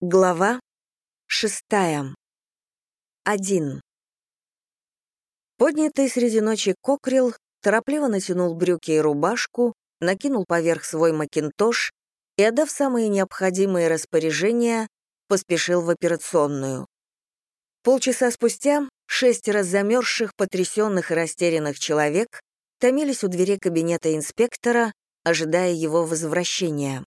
Глава шестая. Один. Поднятый среди ночи кокрил торопливо натянул брюки и рубашку, накинул поверх свой макинтош и, отдав самые необходимые распоряжения, поспешил в операционную. Полчаса спустя шестеро замерзших, потрясенных и растерянных человек томились у двери кабинета инспектора, ожидая его возвращения.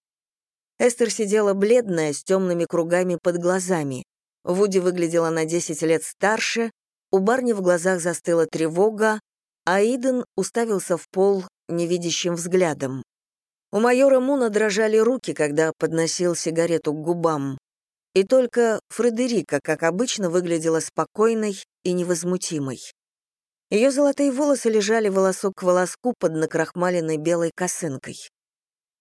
Эстер сидела бледная, с темными кругами под глазами. Вуди выглядела на 10 лет старше, у Барни в глазах застыла тревога, а Иден уставился в пол невидящим взглядом. У майора Муна дрожали руки, когда подносил сигарету к губам. И только Фредерика, как обычно, выглядела спокойной и невозмутимой. Ее золотые волосы лежали волосок к волоску под накрахмаленной белой косынкой.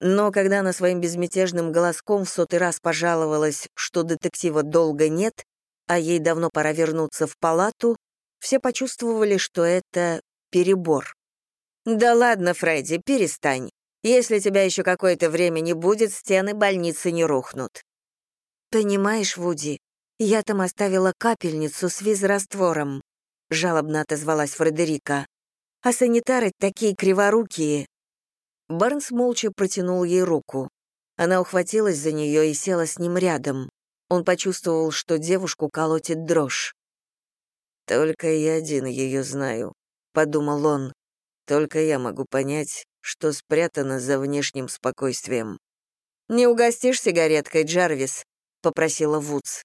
Но когда она своим безмятежным голоском в сотый раз пожаловалась, что детектива долго нет, а ей давно пора вернуться в палату, все почувствовали, что это перебор. «Да ладно, Фредди, перестань. Если тебя еще какое-то время не будет, стены больницы не рухнут». «Понимаешь, Вуди, я там оставила капельницу с визраствором», — жалобно отозвалась Фредерика. «А санитары такие криворукие, Барнс молча протянул ей руку. Она ухватилась за нее и села с ним рядом. Он почувствовал, что девушку колотит дрожь. «Только я один ее знаю», — подумал он. «Только я могу понять, что спрятано за внешним спокойствием». «Не угостишь сигареткой, Джарвис?» — попросила Вудс.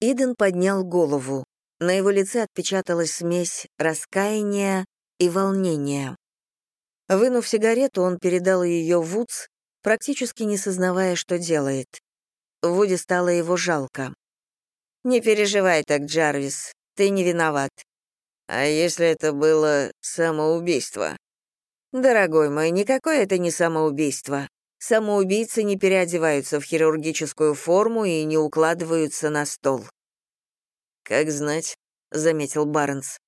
Иден поднял голову. На его лице отпечаталась смесь раскаяния и волнения. Вынув сигарету, он передал ее Вудс, практически не сознавая, что делает. Вуди стало его жалко. «Не переживай так, Джарвис, ты не виноват». «А если это было самоубийство?» «Дорогой мой, никакое это не самоубийство. Самоубийцы не переодеваются в хирургическую форму и не укладываются на стол». «Как знать», — заметил Барнс.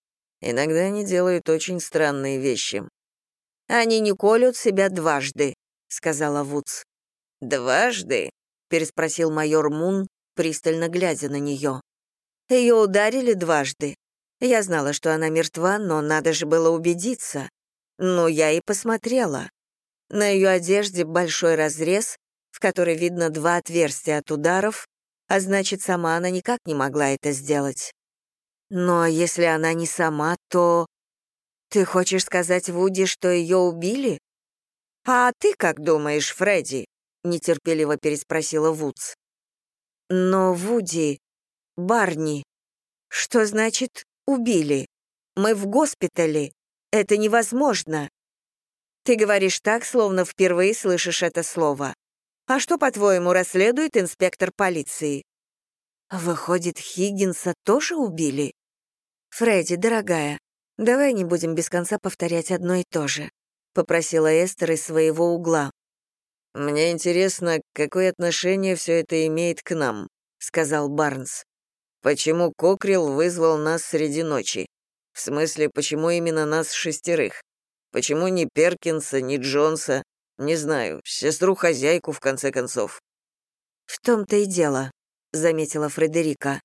«Иногда они делают очень странные вещи. «Они не колют себя дважды», — сказала Вудс. «Дважды?» — переспросил майор Мун, пристально глядя на нее. Ее ударили дважды. Я знала, что она мертва, но надо же было убедиться. Ну, я и посмотрела. На ее одежде большой разрез, в который видно два отверстия от ударов, а значит, сама она никак не могла это сделать. Но если она не сама, то... Ты хочешь сказать Вуди, что ее убили? А ты как думаешь, Фредди? нетерпеливо переспросила Вудс. Но Вуди, Барни, что значит убили? Мы в госпитале. Это невозможно. Ты говоришь так, словно впервые слышишь это слово. А что, по-твоему, расследует инспектор полиции? Выходит, Хиггинса тоже убили? Фредди, дорогая, «Давай не будем без конца повторять одно и то же», — попросила Эстер из своего угла. «Мне интересно, какое отношение все это имеет к нам», — сказал Барнс. «Почему Кокрил вызвал нас среди ночи? В смысле, почему именно нас шестерых? Почему ни Перкинса, ни Джонса? Не знаю, сестру-хозяйку, в конце концов». «В том-то и дело», — заметила Фредерика.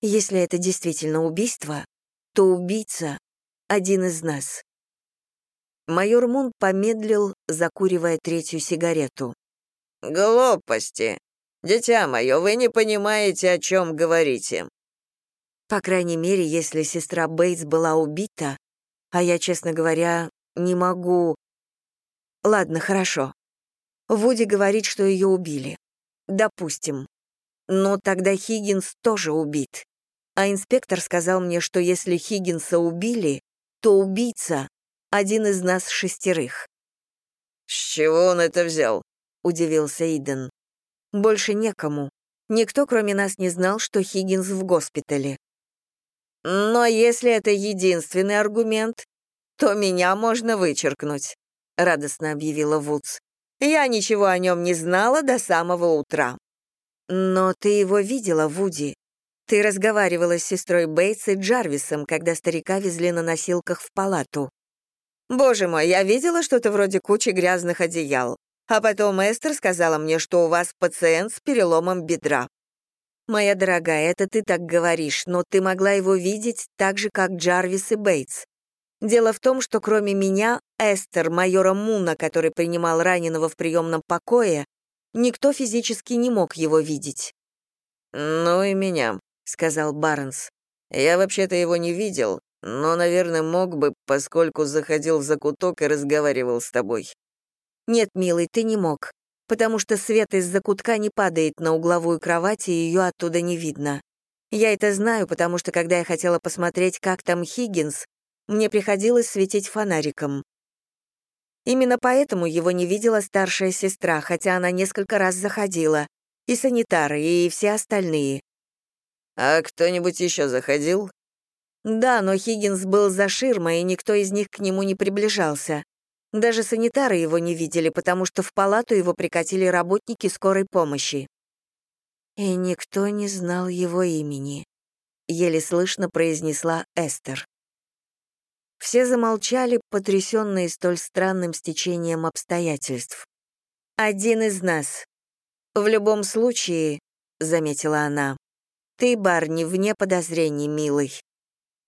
«Если это действительно убийство, то убийца один из нас. Майор Мун помедлил, закуривая третью сигарету. «Глупости. Дитя мое, вы не понимаете, о чем говорите». По крайней мере, если сестра Бейтс была убита, а я, честно говоря, не могу... Ладно, хорошо. Вуди говорит, что ее убили. Допустим. Но тогда Хиггинс тоже убит. А инспектор сказал мне, что если Хиггинса убили, то убийца — один из нас шестерых». «С чего он это взял?» — удивился Иден. «Больше некому. Никто, кроме нас, не знал, что Хиггинс в госпитале». «Но если это единственный аргумент, то меня можно вычеркнуть», — радостно объявила Вудс. «Я ничего о нем не знала до самого утра». «Но ты его видела, Вуди. Ты разговаривала с сестрой Бейтс и Джарвисом, когда старика везли на носилках в палату. Боже мой, я видела что-то вроде кучи грязных одеял. А потом Эстер сказала мне, что у вас пациент с переломом бедра. «Моя дорогая, это ты так говоришь, но ты могла его видеть так же, как Джарвис и Бейтс. Дело в том, что кроме меня, Эстер, майора Муна, который принимал раненого в приемном покое, никто физически не мог его видеть». «Ну и меня», — сказал Барнс. «Я вообще-то его не видел, но, наверное, мог бы, поскольку заходил в закуток и разговаривал с тобой». «Нет, милый, ты не мог потому что свет из закутка не падает на угловую кровать, и ее оттуда не видно. Я это знаю, потому что, когда я хотела посмотреть, как там Хиггинс, мне приходилось светить фонариком. Именно поэтому его не видела старшая сестра, хотя она несколько раз заходила, и санитары, и все остальные. «А кто-нибудь еще заходил?» Да, но Хиггинс был за ширмой, и никто из них к нему не приближался. Даже санитары его не видели, потому что в палату его прикатили работники скорой помощи. И никто не знал его имени, еле слышно произнесла Эстер. Все замолчали, потрясенные столь странным стечением обстоятельств. «Один из нас. В любом случае», — заметила она, — «ты, Барни, вне подозрений, милый».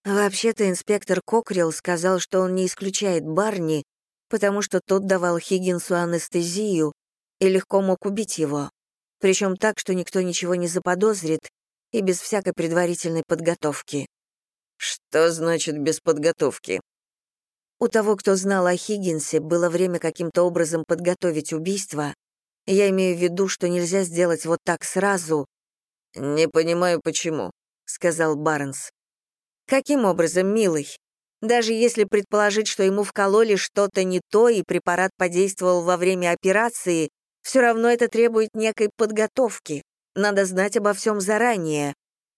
Вообще-то инспектор Кокрилл сказал, что он не исключает Барни, потому что тот давал Хиггинсу анестезию и легко мог убить его, причем так, что никто ничего не заподозрит и без всякой предварительной подготовки. Что значит без подготовки? У того, кто знал о Хиггинсе, было время каким-то образом подготовить убийство. Я имею в виду, что нельзя сделать вот так сразу. «Не понимаю, почему», — сказал Барнс. «Каким образом, милый? Даже если предположить, что ему вкололи что-то не то и препарат подействовал во время операции, все равно это требует некой подготовки. Надо знать обо всем заранее.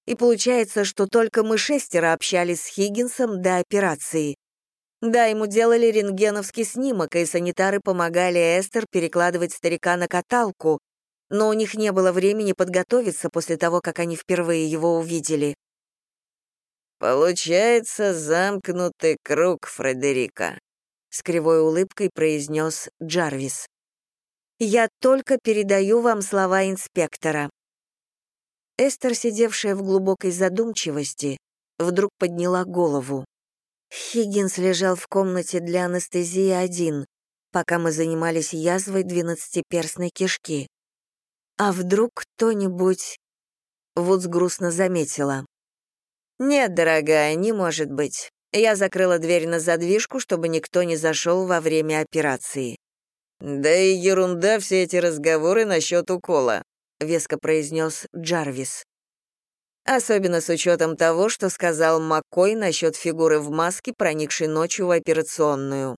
И получается, что только мы шестеро общались с Хиггинсом до операции. Да, ему делали рентгеновский снимок, и санитары помогали Эстер перекладывать старика на каталку, но у них не было времени подготовиться после того, как они впервые его увидели. «Получается замкнутый круг, Фредерика», — с кривой улыбкой произнес Джарвис. «Я только передаю вам слова инспектора». Эстер, сидевшая в глубокой задумчивости, вдруг подняла голову. Хиггинс лежал в комнате для анестезии один, пока мы занимались язвой двенадцатиперстной кишки. А вдруг кто-нибудь... Вудс грустно заметила. «Нет, дорогая, не может быть. Я закрыла дверь на задвижку, чтобы никто не зашел во время операции». «Да и ерунда все эти разговоры насчет укола», — веско произнес Джарвис. Особенно с учетом того, что сказал Маккой насчет фигуры в маске, проникшей ночью в операционную.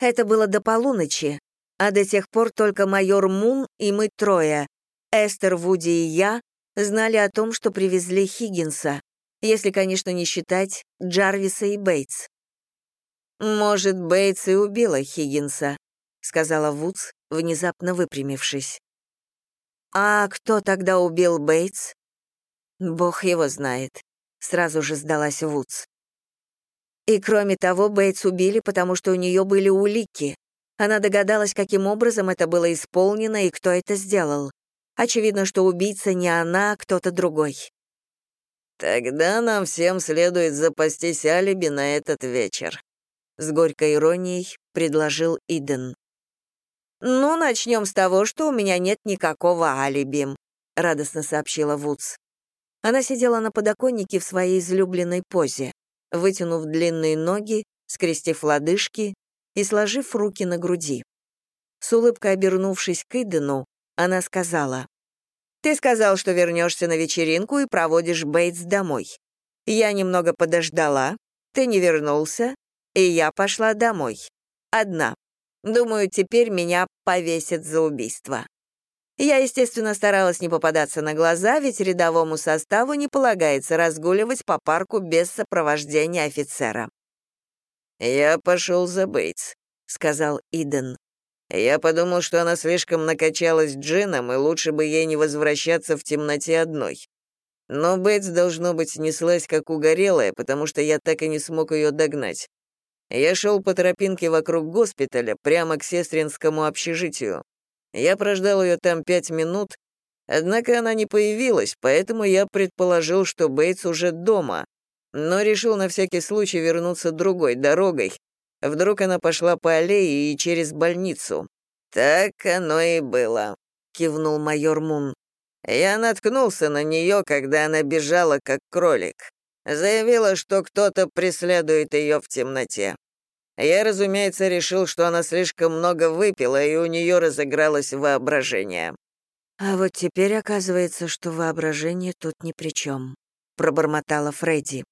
Это было до полуночи, а до тех пор только майор Мун и мы трое, Эстер, Вуди и я, знали о том, что привезли Хиггинса если, конечно, не считать Джарвиса и Бейтс. «Может, Бейтс и убила Хиггинса», — сказала Вудс, внезапно выпрямившись. «А кто тогда убил Бейтс?» «Бог его знает», — сразу же сдалась Вудс. И кроме того, Бейтс убили, потому что у нее были улики. Она догадалась, каким образом это было исполнено и кто это сделал. Очевидно, что убийца не она, а кто-то другой. «Тогда нам всем следует запастись алиби на этот вечер», — с горькой иронией предложил Иден. «Ну, начнем с того, что у меня нет никакого алиби», — радостно сообщила Вудс. Она сидела на подоконнике в своей излюбленной позе, вытянув длинные ноги, скрестив лодыжки и сложив руки на груди. С улыбкой обернувшись к Идену, она сказала, ты сказал, что вернешься на вечеринку и проводишь Бейтс домой. Я немного подождала, ты не вернулся, и я пошла домой. Одна. Думаю, теперь меня повесят за убийство. Я, естественно, старалась не попадаться на глаза, ведь рядовому составу не полагается разгуливать по парку без сопровождения офицера. «Я пошел за Бейтс», — сказал Иден. Я подумал, что она слишком накачалась джином, и лучше бы ей не возвращаться в темноте одной. Но Бейтс, должно быть, неслась как угорелая, потому что я так и не смог ее догнать. Я шел по тропинке вокруг госпиталя, прямо к сестринскому общежитию. Я прождал ее там пять минут, Однако она не появилась, поэтому я предположил, что Бейтс уже дома, но решил на всякий случай вернуться другой дорогой. Вдруг она пошла по аллее и через больницу. «Так оно и было», — кивнул майор Мун. «Я наткнулся на нее, когда она бежала, как кролик. Заявила, что кто-то преследует ее в темноте. Я, разумеется, решил, что она слишком много выпила, и у нее разыгралось воображение. «А вот теперь оказывается, что воображение тут ни при чем», — пробормотала Фредди.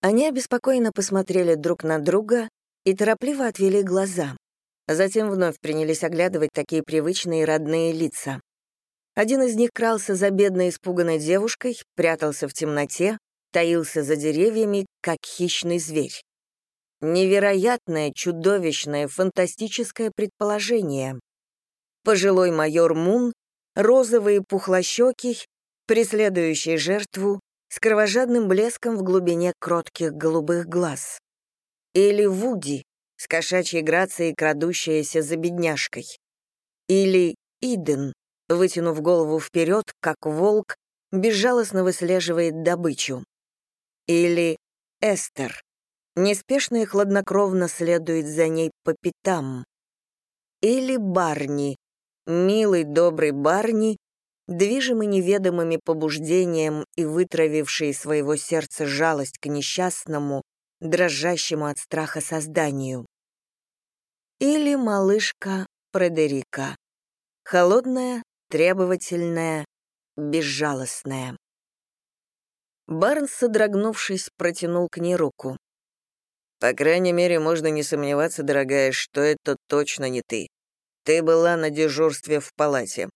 Они обеспокоенно посмотрели друг на друга и торопливо отвели глаза. Затем вновь принялись оглядывать такие привычные родные лица. Один из них крался за бедной испуганной девушкой, прятался в темноте, таился за деревьями, как хищный зверь. Невероятное, чудовищное, фантастическое предположение. Пожилой майор Мун розовый пухлощекий, преследующий жертву с кровожадным блеском в глубине кротких голубых глаз. Или Вуди, с кошачьей грацией, крадущаяся за бедняжкой. Или Иден, вытянув голову вперед, как волк, безжалостно выслеживает добычу. Или Эстер, неспешно и хладнокровно следует за ней по пятам. Или Барни, милый, добрый Барни, движимый неведомыми побуждением и вытравивший из своего сердца жалость к несчастному, дрожащему от страха созданию. Или малышка Фредерика. Холодная, требовательная, безжалостная. Барнс, содрогнувшись, протянул к ней руку. «По крайней мере, можно не сомневаться, дорогая, что это точно не ты. Ты была на дежурстве в палате.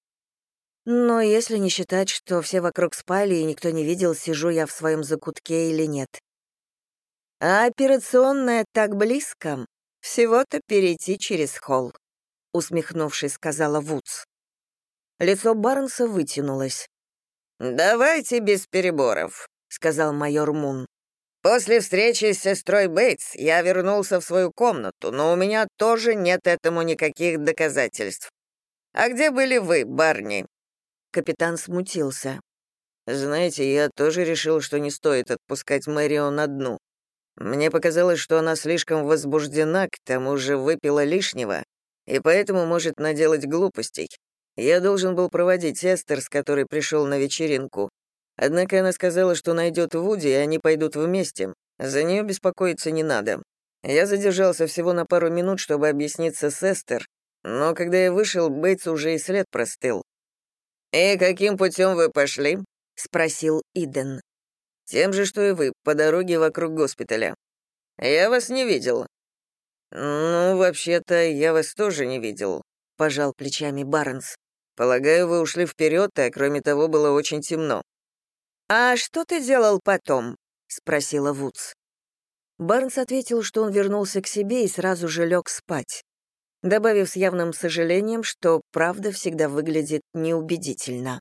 Но если не считать, что все вокруг спали и никто не видел, сижу я в своем закутке или нет. А операционная так близко, всего-то перейти через холл, усмехнувшись, сказала Вудс. Лицо Барнса вытянулось. «Давайте без переборов», — сказал майор Мун. После встречи с сестрой Бейтс я вернулся в свою комнату, но у меня тоже нет этому никаких доказательств. А где были вы, Барни?» Капитан смутился. «Знаете, я тоже решил, что не стоит отпускать Мэрион одну. Мне показалось, что она слишком возбуждена, к тому же выпила лишнего, и поэтому может наделать глупостей. Я должен был проводить Эстер, с которой пришел на вечеринку, Однако она сказала, что найдет Вуди, и они пойдут вместе. За нее беспокоиться не надо. Я задержался всего на пару минут, чтобы объясниться с Эстер, но когда я вышел, Бейтс уже и след простыл. «И каким путем вы пошли?» — спросил Иден. «Тем же, что и вы, по дороге вокруг госпиталя. Я вас не видел». «Ну, вообще-то, я вас тоже не видел», — пожал плечами Барнс. «Полагаю, вы ушли вперед, а кроме того, было очень темно. «А что ты делал потом?» — спросила Вудс. Барнс ответил, что он вернулся к себе и сразу же лег спать, добавив с явным сожалением, что правда всегда выглядит неубедительно.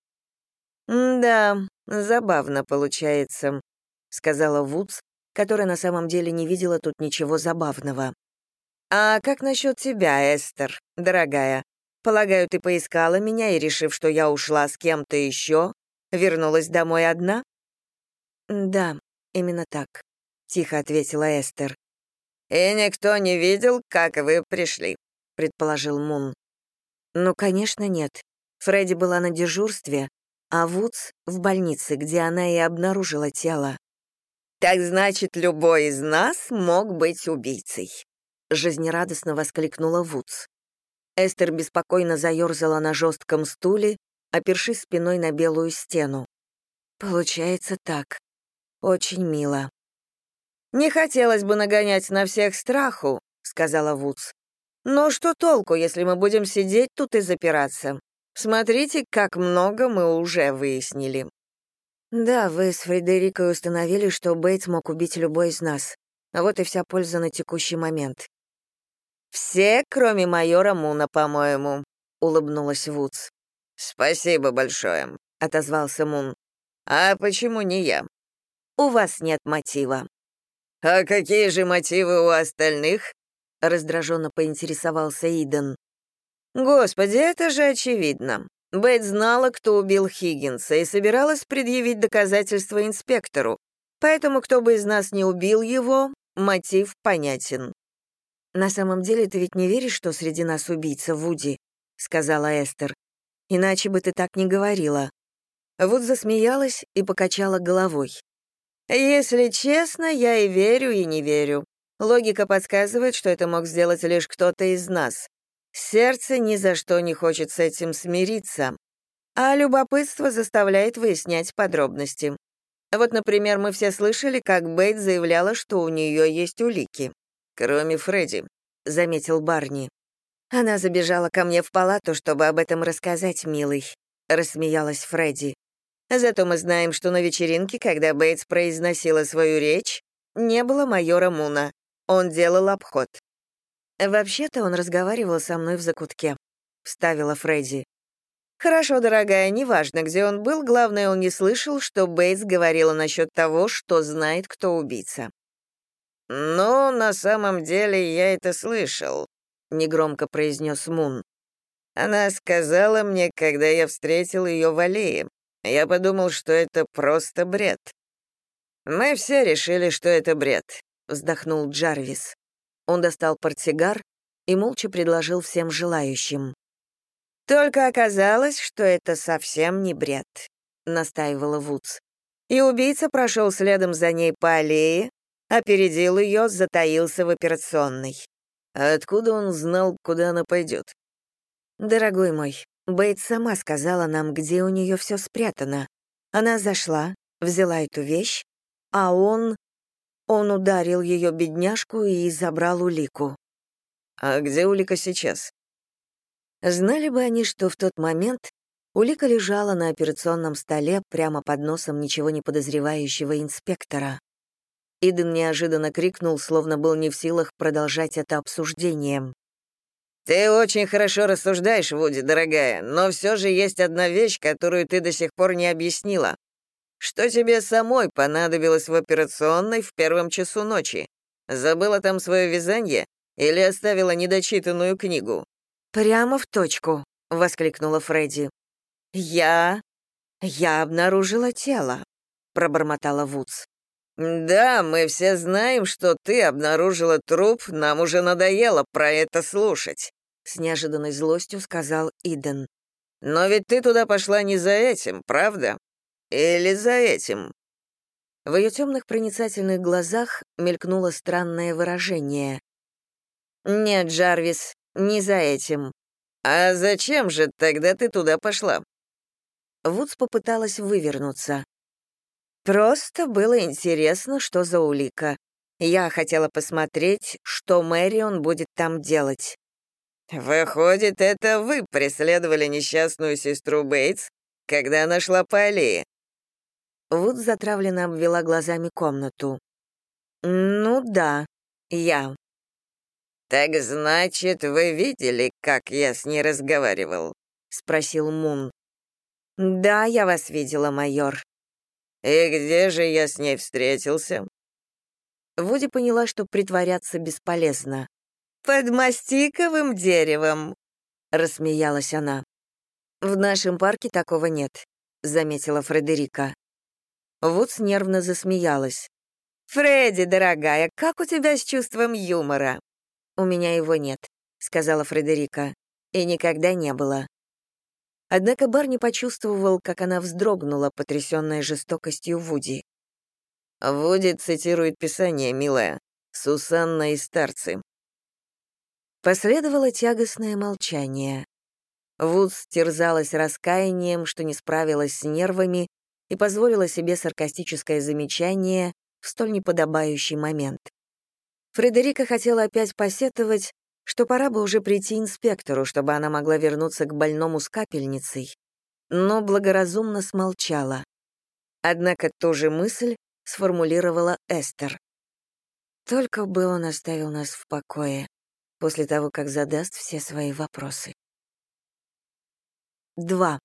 «Да, забавно получается», — сказала Вудс, которая на самом деле не видела тут ничего забавного. «А как насчет тебя, Эстер, дорогая? Полагаю, ты поискала меня и, решив, что я ушла с кем-то еще, Вернулась домой одна?» «Да, именно так», — тихо ответила Эстер. «И никто не видел, как вы пришли», — предположил Мун. «Ну, конечно, нет. Фредди была на дежурстве, а Вудс — в больнице, где она и обнаружила тело». «Так значит, любой из нас мог быть убийцей», — жизнерадостно воскликнула Вудс. Эстер беспокойно заерзала на жестком стуле, опершись спиной на белую стену. Получается так. Очень мило. «Не хотелось бы нагонять на всех страху», — сказала Вудс. «Но что толку, если мы будем сидеть тут и запираться? Смотрите, как много мы уже выяснили». «Да, вы с Фредерикой установили, что Бейтс мог убить любой из нас. А вот и вся польза на текущий момент». «Все, кроме майора Муна, по-моему», — улыбнулась Вудс. «Спасибо большое», — отозвался Мун. «А почему не я?» «У вас нет мотива». «А какие же мотивы у остальных?» — раздраженно поинтересовался Иден. «Господи, это же очевидно. Бейт знала, кто убил Хиггинса, и собиралась предъявить доказательства инспектору. Поэтому, кто бы из нас не убил его, мотив понятен. «На самом деле ты ведь не веришь, что среди нас убийца Вуди?» — сказала Эстер. «Иначе бы ты так не говорила». Вуд засмеялась и покачала головой. «Если честно, я и верю, и не верю. Логика подсказывает, что это мог сделать лишь кто-то из нас. Сердце ни за что не хочет с этим смириться, а любопытство заставляет выяснять подробности. Вот, например, мы все слышали, как Бейт заявляла, что у нее есть улики. Кроме Фредди, — заметил Барни. Она забежала ко мне в палату, чтобы об этом рассказать, милый, — рассмеялась Фредди. Зато мы знаем, что на вечеринке, когда Бейтс произносила свою речь, не было майора Муна. Он делал обход. «Вообще-то он разговаривал со мной в закутке», — вставила Фредди. «Хорошо, дорогая, неважно, где он был, главное, он не слышал, что Бейтс говорила насчет того, что знает, кто убийца». «Ну, на самом деле я это слышал», — негромко произнес Мун. «Она сказала мне, когда я встретил ее в аллее. Я подумал, что это просто бред». «Мы все решили, что это бред», — вздохнул Джарвис. Он достал портсигар и молча предложил всем желающим. «Только оказалось, что это совсем не бред», — настаивала Вудс. И убийца прошел следом за ней по аллее, опередил ее, затаился в операционной. откуда он знал, куда она пойдет? «Дорогой мой, Бейт сама сказала нам, где у нее все спрятано. Она зашла, взяла эту вещь, а он... Он ударил ее бедняжку и забрал улику. А где улика сейчас? Знали бы они, что в тот момент улика лежала на операционном столе прямо под носом ничего не подозревающего инспектора. Иден неожиданно крикнул, словно был не в силах продолжать это обсуждение. «Ты очень хорошо рассуждаешь, Вуди, дорогая, но все же есть одна вещь, которую ты до сих пор не объяснила. Что тебе самой понадобилось в операционной в первом часу ночи? Забыла там свое вязание или оставила недочитанную книгу?» «Прямо в точку», — воскликнула Фредди. «Я... я обнаружила тело», — пробормотала Вудс. «Да, мы все знаем, что ты обнаружила труп, нам уже надоело про это слушать», — с неожиданной злостью сказал Иден. «Но ведь ты туда пошла не за этим, правда? Или за этим?» В ее темных проницательных глазах мелькнуло странное выражение. «Нет, Джарвис, не за этим. А зачем же тогда ты туда пошла?» Вудс попыталась вывернуться. «Просто было интересно, что за улика. Я хотела посмотреть, что Мэрион будет там делать». «Выходит, это вы преследовали несчастную сестру Бейтс, когда она шла по аллее?» Вуд затравленно обвела глазами комнату. «Ну да, я». «Так значит, вы видели, как я с ней разговаривал?» — спросил Мун. «Да, я вас видела, майор». «И где же я с ней встретился?» Вуди поняла, что притворяться бесполезно. «Под мастиковым деревом», — рассмеялась она. «В нашем парке такого нет», — заметила Фредерика. Вудс нервно засмеялась. «Фредди, дорогая, как у тебя с чувством юмора?» «У меня его нет», — сказала Фредерика. «И никогда не было». Однако Барни почувствовал, как она вздрогнула, потрясённая жестокостью Вуди. «Вуди цитирует Писание, милая. Сусанна и старцы». Последовало тягостное молчание. Вудс терзалась раскаянием, что не справилась с нервами и позволила себе саркастическое замечание в столь неподобающий момент. Фредерика хотела опять посетовать, что пора бы уже прийти инспектору, чтобы она могла вернуться к больному с капельницей, но благоразумно смолчала. Однако ту же мысль сформулировала Эстер. Только бы он оставил нас в покое после того, как задаст все свои вопросы. 2.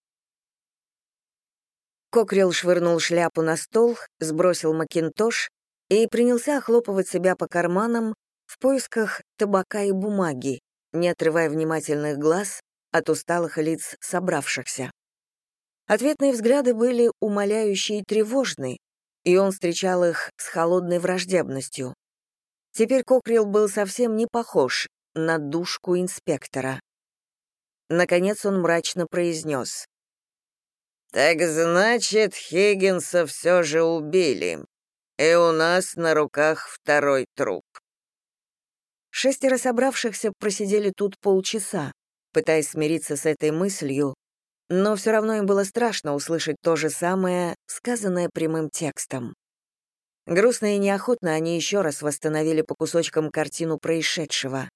Кокрил швырнул шляпу на стол, сбросил макинтош и принялся охлопывать себя по карманам в поисках табака и бумаги, не отрывая внимательных глаз от усталых лиц собравшихся. Ответные взгляды были умоляющие и тревожны, и он встречал их с холодной враждебностью. Теперь Кокрилл был совсем не похож на душку инспектора. Наконец он мрачно произнес. «Так значит, Хиггинса все же убили, и у нас на руках второй труп». Шестеро собравшихся просидели тут полчаса, пытаясь смириться с этой мыслью, но все равно им было страшно услышать то же самое, сказанное прямым текстом. Грустно и неохотно они еще раз восстановили по кусочкам картину происшедшего.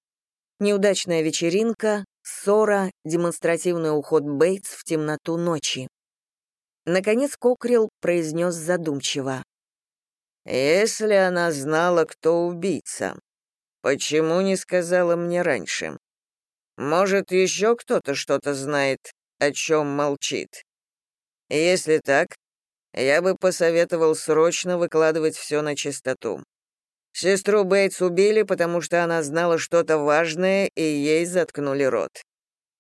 Неудачная вечеринка, ссора, демонстративный уход Бейтс в темноту ночи. Наконец Кокрилл произнес задумчиво. «Если она знала, кто убийца, почему не сказала мне раньше? Может, еще кто-то что-то знает, о чем молчит? Если так, я бы посоветовал срочно выкладывать все на чистоту. Сестру Бейтс убили, потому что она знала что-то важное, и ей заткнули рот.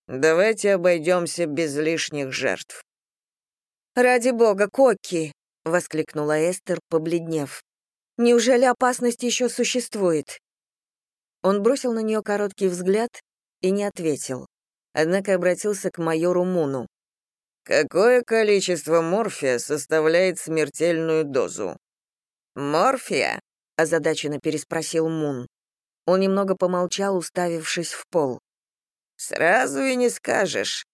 Давайте обойдемся без лишних жертв. «Ради бога, Кокки!» — воскликнула Эстер, побледнев. «Неужели опасность еще существует?» Он бросил на нее короткий взгляд и не ответил, однако обратился к майору Муну. «Какое количество морфия составляет смертельную дозу?» «Морфия?» — озадаченно переспросил Мун. Он немного помолчал, уставившись в пол. «Сразу и не скажешь.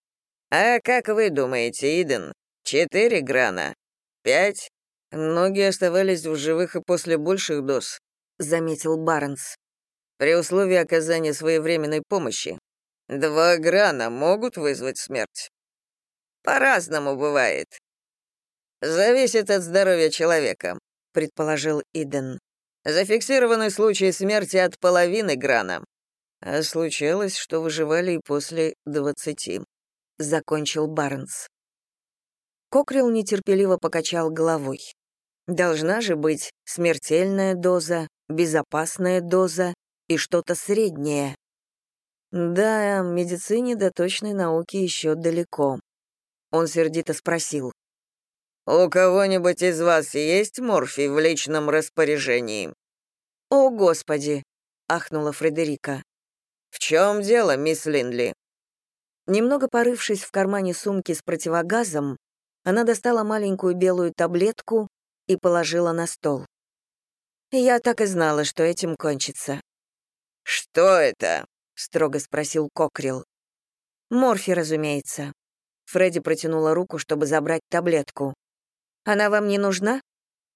А как вы думаете, Иден, Четыре грана. Пять. Многие оставались в живых и после больших доз, заметил Барнс. При условии оказания своевременной помощи. Два грана могут вызвать смерть. По-разному бывает. Зависит от здоровья человека, предположил Иден. Зафиксированы случаи смерти от половины грана. А случалось, что выживали и после двадцати. Закончил Барнс. Кокрил нетерпеливо покачал головой. Должна же быть смертельная доза, безопасная доза и что-то среднее. Да, медицине до точной науки еще далеко. Он сердито спросил. «У кого-нибудь из вас есть морфий в личном распоряжении?» «О, Господи!» — ахнула Фредерика. «В чем дело, мисс Линдли?» Немного порывшись в кармане сумки с противогазом, она достала маленькую белую таблетку и положила на стол. Я так и знала, что этим кончится. «Что это?» — строго спросил Кокрил. «Морфи, разумеется». Фредди протянула руку, чтобы забрать таблетку. «Она вам не нужна?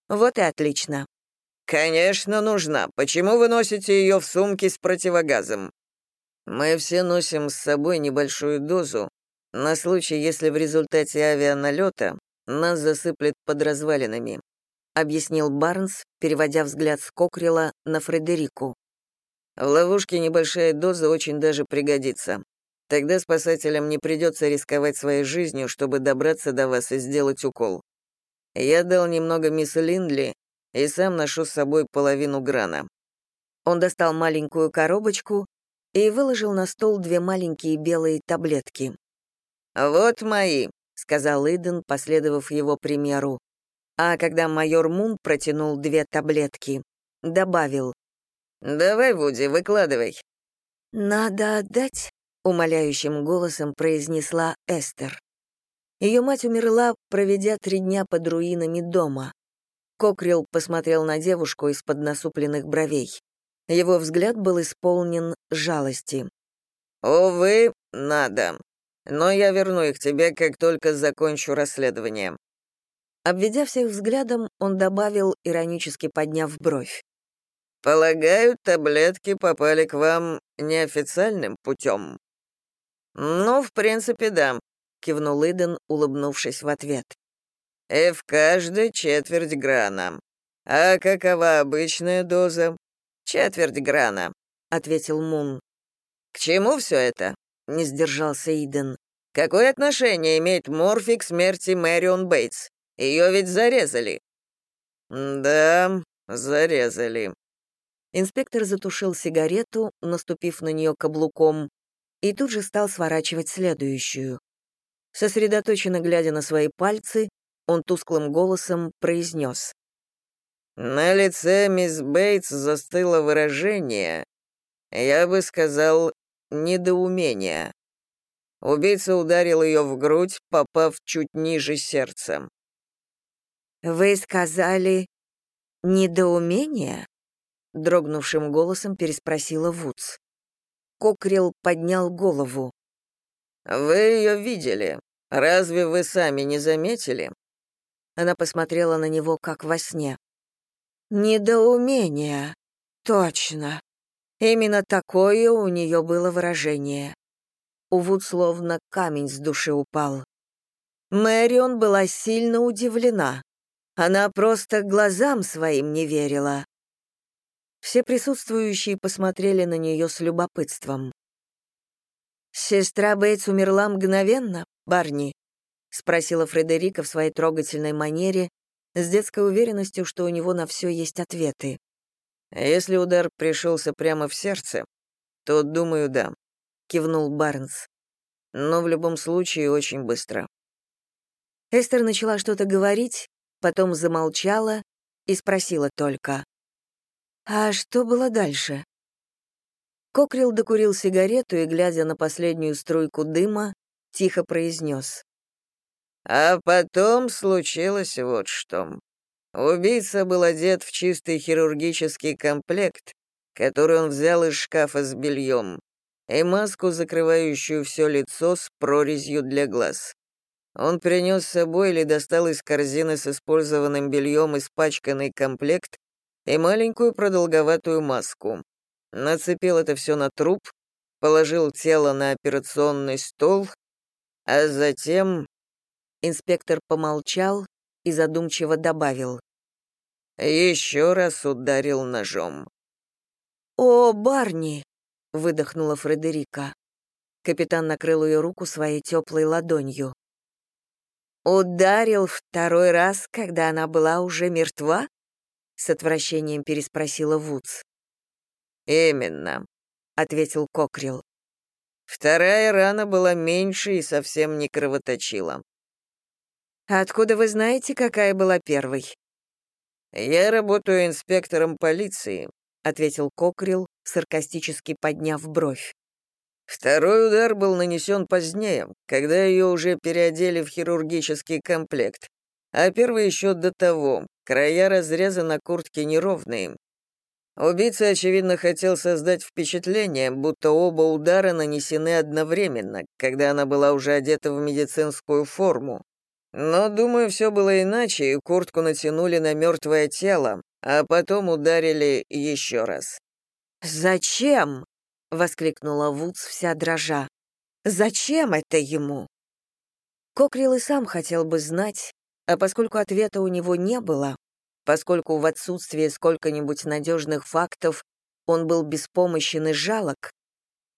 Вот и отлично». «Конечно, нужна. Почему вы носите ее в сумке с противогазом?» «Мы все носим с собой небольшую дозу, на случай, если в результате авианалета нас засыплет под развалинами», объяснил Барнс, переводя взгляд с Кокрила на Фредерику. «В ловушке небольшая доза очень даже пригодится. Тогда спасателям не придется рисковать своей жизнью, чтобы добраться до вас и сделать укол. Я дал немного мисс Линдли и сам ношу с собой половину грана». Он достал маленькую коробочку и выложил на стол две маленькие белые таблетки. «Вот мои», — сказал Иден, последовав его примеру. А когда майор Мун протянул две таблетки, добавил. «Давай, Вуди, выкладывай». «Надо отдать», — умоляющим голосом произнесла Эстер. Ее мать умерла, проведя три дня под руинами дома. Кокрил посмотрел на девушку из-под насупленных бровей. Его взгляд был исполнен жалости. «Увы, надо но я верну их тебе, как только закончу расследование». Обведя всех взглядом, он добавил, иронически подняв бровь. «Полагаю, таблетки попали к вам неофициальным путем?» «Ну, в принципе, да», — кивнул Иден, улыбнувшись в ответ. «И в каждой четверть грана. А какова обычная доза?» «Четверть грана», — ответил Мун. «К чему все это?» — не сдержался Иден. «Какое отношение имеет Морфи к смерти Мэрион Бейтс? Ее ведь зарезали». «Да, зарезали». Инспектор затушил сигарету, наступив на нее каблуком, и тут же стал сворачивать следующую. Сосредоточенно глядя на свои пальцы, он тусклым голосом произнес. На лице мисс Бейтс застыло выражение, я бы сказал, недоумение. Убийца ударил ее в грудь, попав чуть ниже сердца. «Вы сказали недоумение?» — дрогнувшим голосом переспросила Вудс. Кокрил поднял голову. «Вы ее видели. Разве вы сами не заметили?» Она посмотрела на него, как во сне. «Недоумение. Точно. Именно такое у нее было выражение. У Вуд словно камень с души упал. Мэрион была сильно удивлена. Она просто глазам своим не верила. Все присутствующие посмотрели на нее с любопытством. «Сестра Бейтс умерла мгновенно, Барни?» — спросила Фредерика в своей трогательной манере, с детской уверенностью, что у него на все есть ответы. «Если удар пришелся прямо в сердце, то, думаю, да», — кивнул Барнс. «Но в любом случае очень быстро». Эстер начала что-то говорить, потом замолчала и спросила только. «А что было дальше?» Кокрил докурил сигарету и, глядя на последнюю струйку дыма, тихо произнес. А потом случилось вот что. Убийца был одет в чистый хирургический комплект, который он взял из шкафа с бельем, и маску, закрывающую все лицо с прорезью для глаз. Он принес с собой или достал из корзины с использованным бельем испачканный комплект и маленькую продолговатую маску. Нацепил это все на труп, положил тело на операционный стол, а затем Инспектор помолчал и задумчиво добавил. «Еще раз ударил ножом». «О, Барни!» — выдохнула Фредерика. Капитан накрыл ее руку своей теплой ладонью. «Ударил второй раз, когда она была уже мертва?» — с отвращением переспросила Вудс. «Именно», — ответил Кокрил. «Вторая рана была меньше и совсем не кровоточила. А откуда вы знаете, какая была первой?» «Я работаю инспектором полиции», — ответил Кокрил, саркастически подняв бровь. Второй удар был нанесен позднее, когда ее уже переодели в хирургический комплект, а первый еще до того, края разреза на куртке неровные. Убийца, очевидно, хотел создать впечатление, будто оба удара нанесены одновременно, когда она была уже одета в медицинскую форму. Но, думаю, все было иначе, и куртку натянули на мертвое тело, а потом ударили еще раз. «Зачем?» — воскликнула Вудс вся дрожа. «Зачем это ему?» Кокрил и сам хотел бы знать, а поскольку ответа у него не было, поскольку в отсутствие сколько-нибудь надежных фактов он был беспомощен и жалок,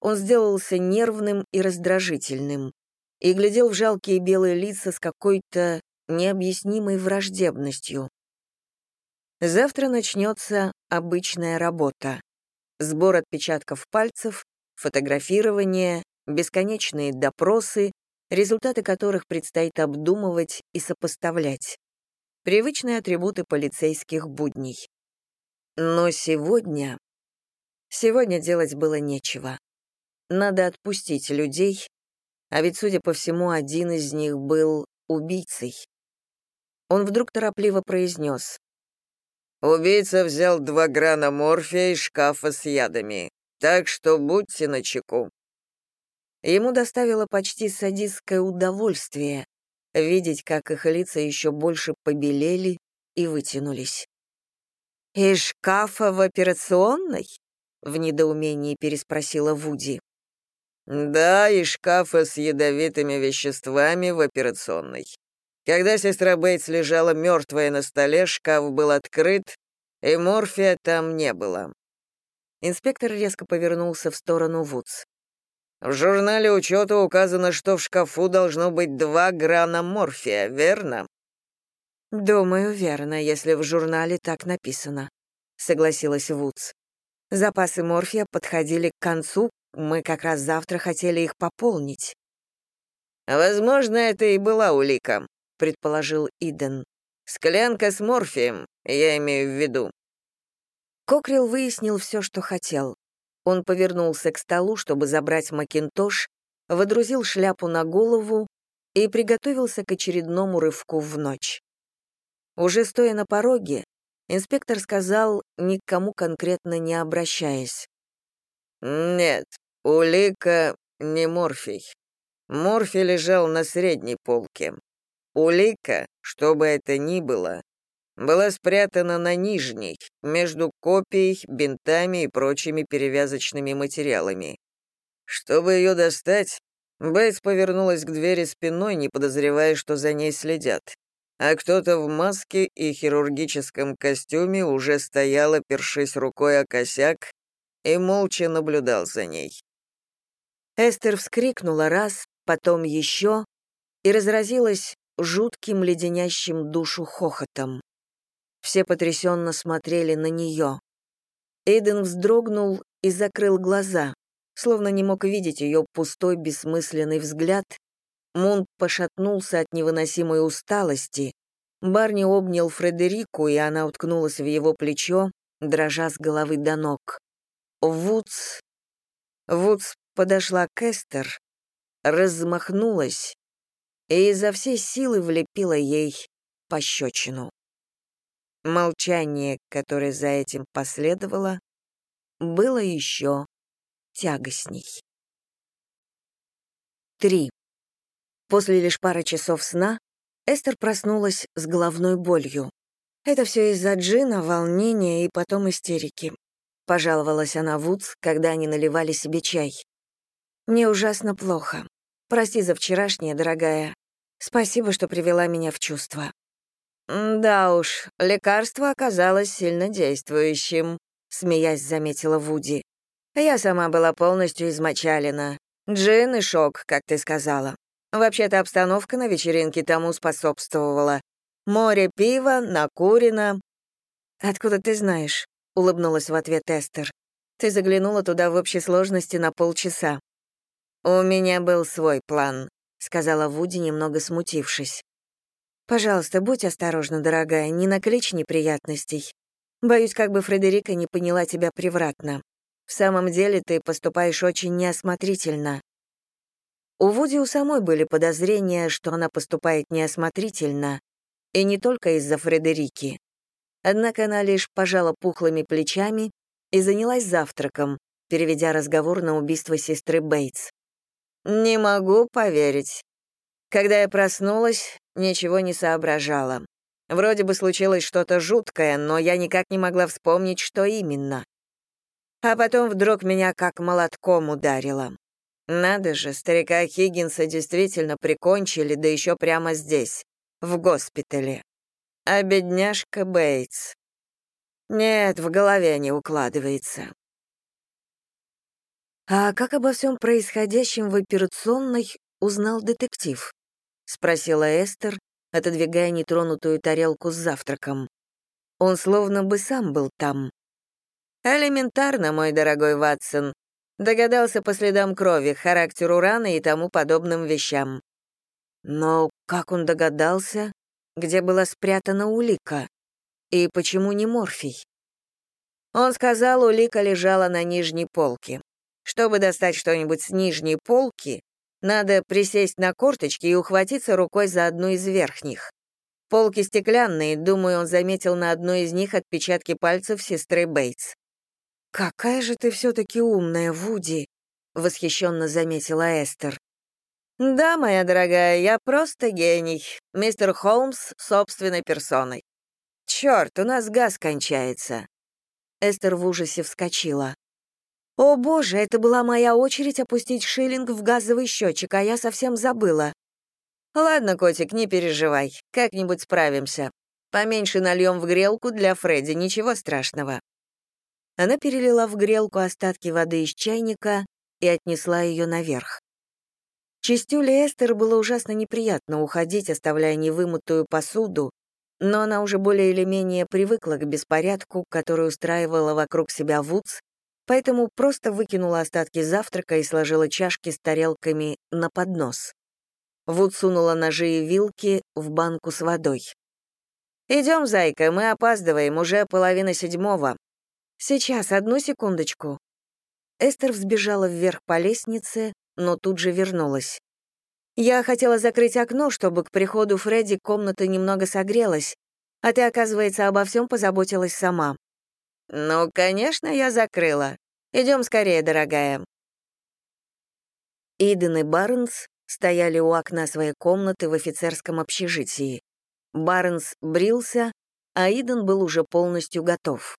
он сделался нервным и раздражительным и глядел в жалкие белые лица с какой-то необъяснимой враждебностью. Завтра начнется обычная работа. Сбор отпечатков пальцев, фотографирование, бесконечные допросы, результаты которых предстоит обдумывать и сопоставлять. Привычные атрибуты полицейских будней. Но сегодня... Сегодня делать было нечего. Надо отпустить людей, а ведь, судя по всему, один из них был убийцей. Он вдруг торопливо произнес. «Убийца взял два грана морфия из шкафа с ядами, так что будьте начеку». Ему доставило почти садистское удовольствие видеть, как их лица еще больше побелели и вытянулись. «Из шкафа в операционной?» — в недоумении переспросила Вуди. Да, и шкафа с ядовитыми веществами в операционной. Когда сестра Бейтс лежала мертвая на столе, шкаф был открыт, и морфия там не было. Инспектор резко повернулся в сторону Вудс. В журнале учета указано, что в шкафу должно быть два грана морфия, верно? Думаю, верно, если в журнале так написано, согласилась Вудс. Запасы морфия подходили к концу, мы как раз завтра хотели их пополнить. «Возможно, это и была улика», — предположил Иден. «Склянка с морфием, я имею в виду». Кокрил выяснил все, что хотел. Он повернулся к столу, чтобы забрать макинтош, водрузил шляпу на голову и приготовился к очередному рывку в ночь. Уже стоя на пороге, инспектор сказал, никому конкретно не обращаясь. «Нет, улика не морфий. Морфий лежал на средней полке. Улика, что бы это ни было, была спрятана на нижней, между копией, бинтами и прочими перевязочными материалами. Чтобы ее достать, Бейтс повернулась к двери спиной, не подозревая, что за ней следят. А кто-то в маске и хирургическом костюме уже стоял, опершись рукой о косяк, и молча наблюдал за ней. Эстер вскрикнула раз, потом еще, и разразилась жутким леденящим душу хохотом. Все потрясенно смотрели на нее. Эйден вздрогнул и закрыл глаза, словно не мог видеть ее пустой, бессмысленный взгляд. Мун пошатнулся от невыносимой усталости. Барни обнял Фредерику, и она уткнулась в его плечо, дрожа с головы до ног. Вудс... Вудс подошла к Эстер, размахнулась и изо всей силы влепила ей пощечину. Молчание, которое за этим последовало, было еще тягостней. 3. После лишь пары часов сна Эстер проснулась с головной болью. Это все из-за джина, волнения и потом истерики. Пожаловалась она Вудс, когда они наливали себе чай. «Мне ужасно плохо. Прости за вчерашнее, дорогая. Спасибо, что привела меня в чувство». «Да уж, лекарство оказалось сильно действующим», — смеясь заметила Вуди. «Я сама была полностью измочалена. Джин и шок, как ты сказала. Вообще-то обстановка на вечеринке тому способствовала. Море пива, накурено». «Откуда ты знаешь?» — улыбнулась в ответ Эстер. «Ты заглянула туда в общей сложности на полчаса». «У меня был свой план», — сказала Вуди, немного смутившись. Пожалуйста, будь осторожна, дорогая, не накличь неприятностей. Боюсь, как бы Фредерика не поняла тебя превратно. В самом деле ты поступаешь очень неосмотрительно. У Вуди у самой были подозрения, что она поступает неосмотрительно, и не только из-за Фредерики. Однако она лишь пожала пухлыми плечами и занялась завтраком, переведя разговор на убийство сестры Бейтс. «Не могу поверить. Когда я проснулась, ничего не соображала. Вроде бы случилось что-то жуткое, но я никак не могла вспомнить, что именно. А потом вдруг меня как молотком ударило. Надо же, старика Хиггинса действительно прикончили, да еще прямо здесь, в госпитале. А бедняжка Бейтс. Нет, в голове не укладывается. А как обо всем происходящем в операционной узнал детектив? — спросила Эстер, отодвигая нетронутую тарелку с завтраком. Он словно бы сам был там. «Элементарно, мой дорогой Ватсон. Догадался по следам крови, характеру раны и тому подобным вещам». Но как он догадался, где была спрятана улика? И почему не морфий? Он сказал, улика лежала на нижней полке. Чтобы достать что-нибудь с нижней полки, надо присесть на корточки и ухватиться рукой за одну из верхних. Полки стеклянные, думаю, он заметил на одной из них отпечатки пальцев сестры Бейтс. «Какая же ты все-таки умная, Вуди!» — восхищенно заметила Эстер. «Да, моя дорогая, я просто гений. Мистер Холмс собственной персоной. Черт, у нас газ кончается». Эстер в ужасе вскочила. «О боже, это была моя очередь опустить шиллинг в газовый счетчик, а я совсем забыла». «Ладно, котик, не переживай, как-нибудь справимся. Поменьше нальем в грелку для Фредди, ничего страшного». Она перелила в грелку остатки воды из чайника и отнесла ее наверх. Чистюле Эстер было ужасно неприятно уходить, оставляя невымытую посуду, но она уже более или менее привыкла к беспорядку, который устраивала вокруг себя Вудс, поэтому просто выкинула остатки завтрака и сложила чашки с тарелками на поднос. Вуд сунула ножи и вилки в банку с водой. «Идем, зайка, мы опаздываем, уже половина седьмого». «Сейчас, одну секундочку». Эстер взбежала вверх по лестнице, но тут же вернулась. «Я хотела закрыть окно, чтобы к приходу Фредди комната немного согрелась, а ты, оказывается, обо всем позаботилась сама». «Ну, конечно, я закрыла. Идем скорее, дорогая». Иден и Барнс стояли у окна своей комнаты в офицерском общежитии. Барнс брился, а Иден был уже полностью готов.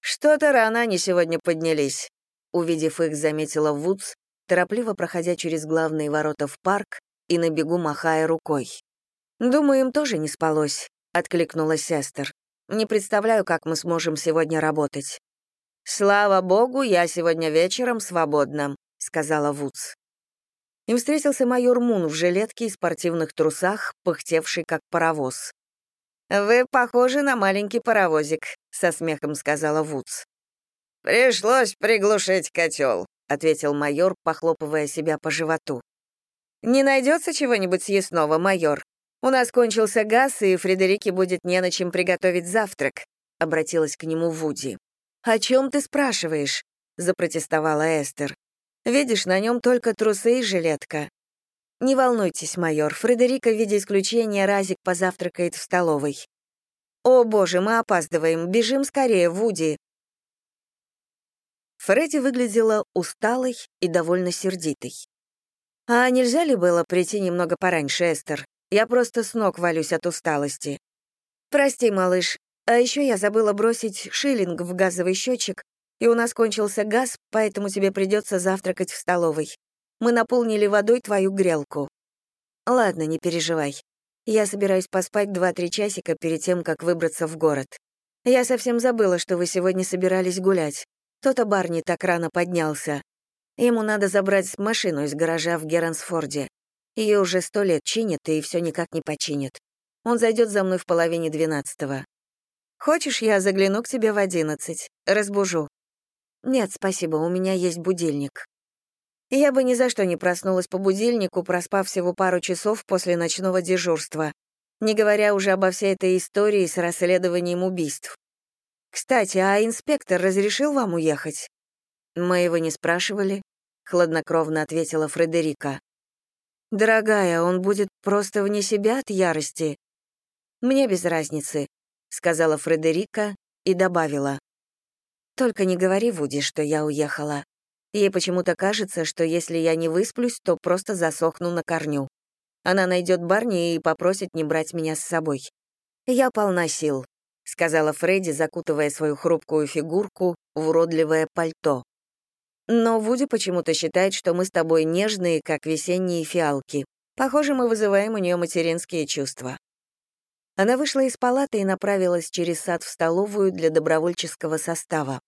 «Что-то рано они сегодня поднялись», — увидев их, заметила Вудс, торопливо проходя через главные ворота в парк и на бегу махая рукой. «Думаю, им тоже не спалось», — откликнулась сестер. «Не представляю, как мы сможем сегодня работать». «Слава богу, я сегодня вечером свободна», — сказала Вудс. Им встретился майор Мун в жилетке и спортивных трусах, пыхтевший как паровоз. «Вы похожи на маленький паровозик», — со смехом сказала Вудс. «Пришлось приглушить котел», — ответил майор, похлопывая себя по животу. «Не найдется чего-нибудь съестного, майор? У нас кончился газ, и Фредерике будет не на чем приготовить завтрак», — обратилась к нему Вуди. «О чем ты спрашиваешь?» — запротестовала Эстер. Видишь, на нем только трусы и жилетка. Не волнуйтесь, майор, Фредерика в виде исключения разик позавтракает в столовой. О, боже, мы опаздываем, бежим скорее, Вуди. Фредди выглядела усталой и довольно сердитой. «А нельзя ли было прийти немного пораньше, Эстер? Я просто с ног валюсь от усталости. Прости, малыш, а еще я забыла бросить шиллинг в газовый счетчик, и у нас кончился газ, поэтому тебе придется завтракать в столовой. Мы наполнили водой твою грелку. Ладно, не переживай. Я собираюсь поспать 2-3 часика перед тем, как выбраться в город. Я совсем забыла, что вы сегодня собирались гулять. То-то Барни так рано поднялся. Ему надо забрать машину из гаража в Герансфорде. Ее уже сто лет чинят и все никак не починят. Он зайдет за мной в половине двенадцатого. Хочешь, я загляну к тебе в одиннадцать? Разбужу. «Нет, спасибо, у меня есть будильник». Я бы ни за что не проснулась по будильнику, проспав всего пару часов после ночного дежурства, не говоря уже обо всей этой истории с расследованием убийств. «Кстати, а инспектор разрешил вам уехать?» «Мы его не спрашивали», — хладнокровно ответила Фредерика. «Дорогая, он будет просто вне себя от ярости». «Мне без разницы», — сказала Фредерика и добавила. Только не говори Вуди, что я уехала. Ей почему-то кажется, что если я не высплюсь, то просто засохну на корню. Она найдет Барни и попросит не брать меня с собой. Я полна сил, сказала Фредди, закутывая свою хрупкую фигурку в уродливое пальто. Но Вуди почему-то считает, что мы с тобой нежные, как весенние фиалки. Похоже, мы вызываем у нее материнские чувства. Она вышла из палаты и направилась через сад в столовую для добровольческого состава.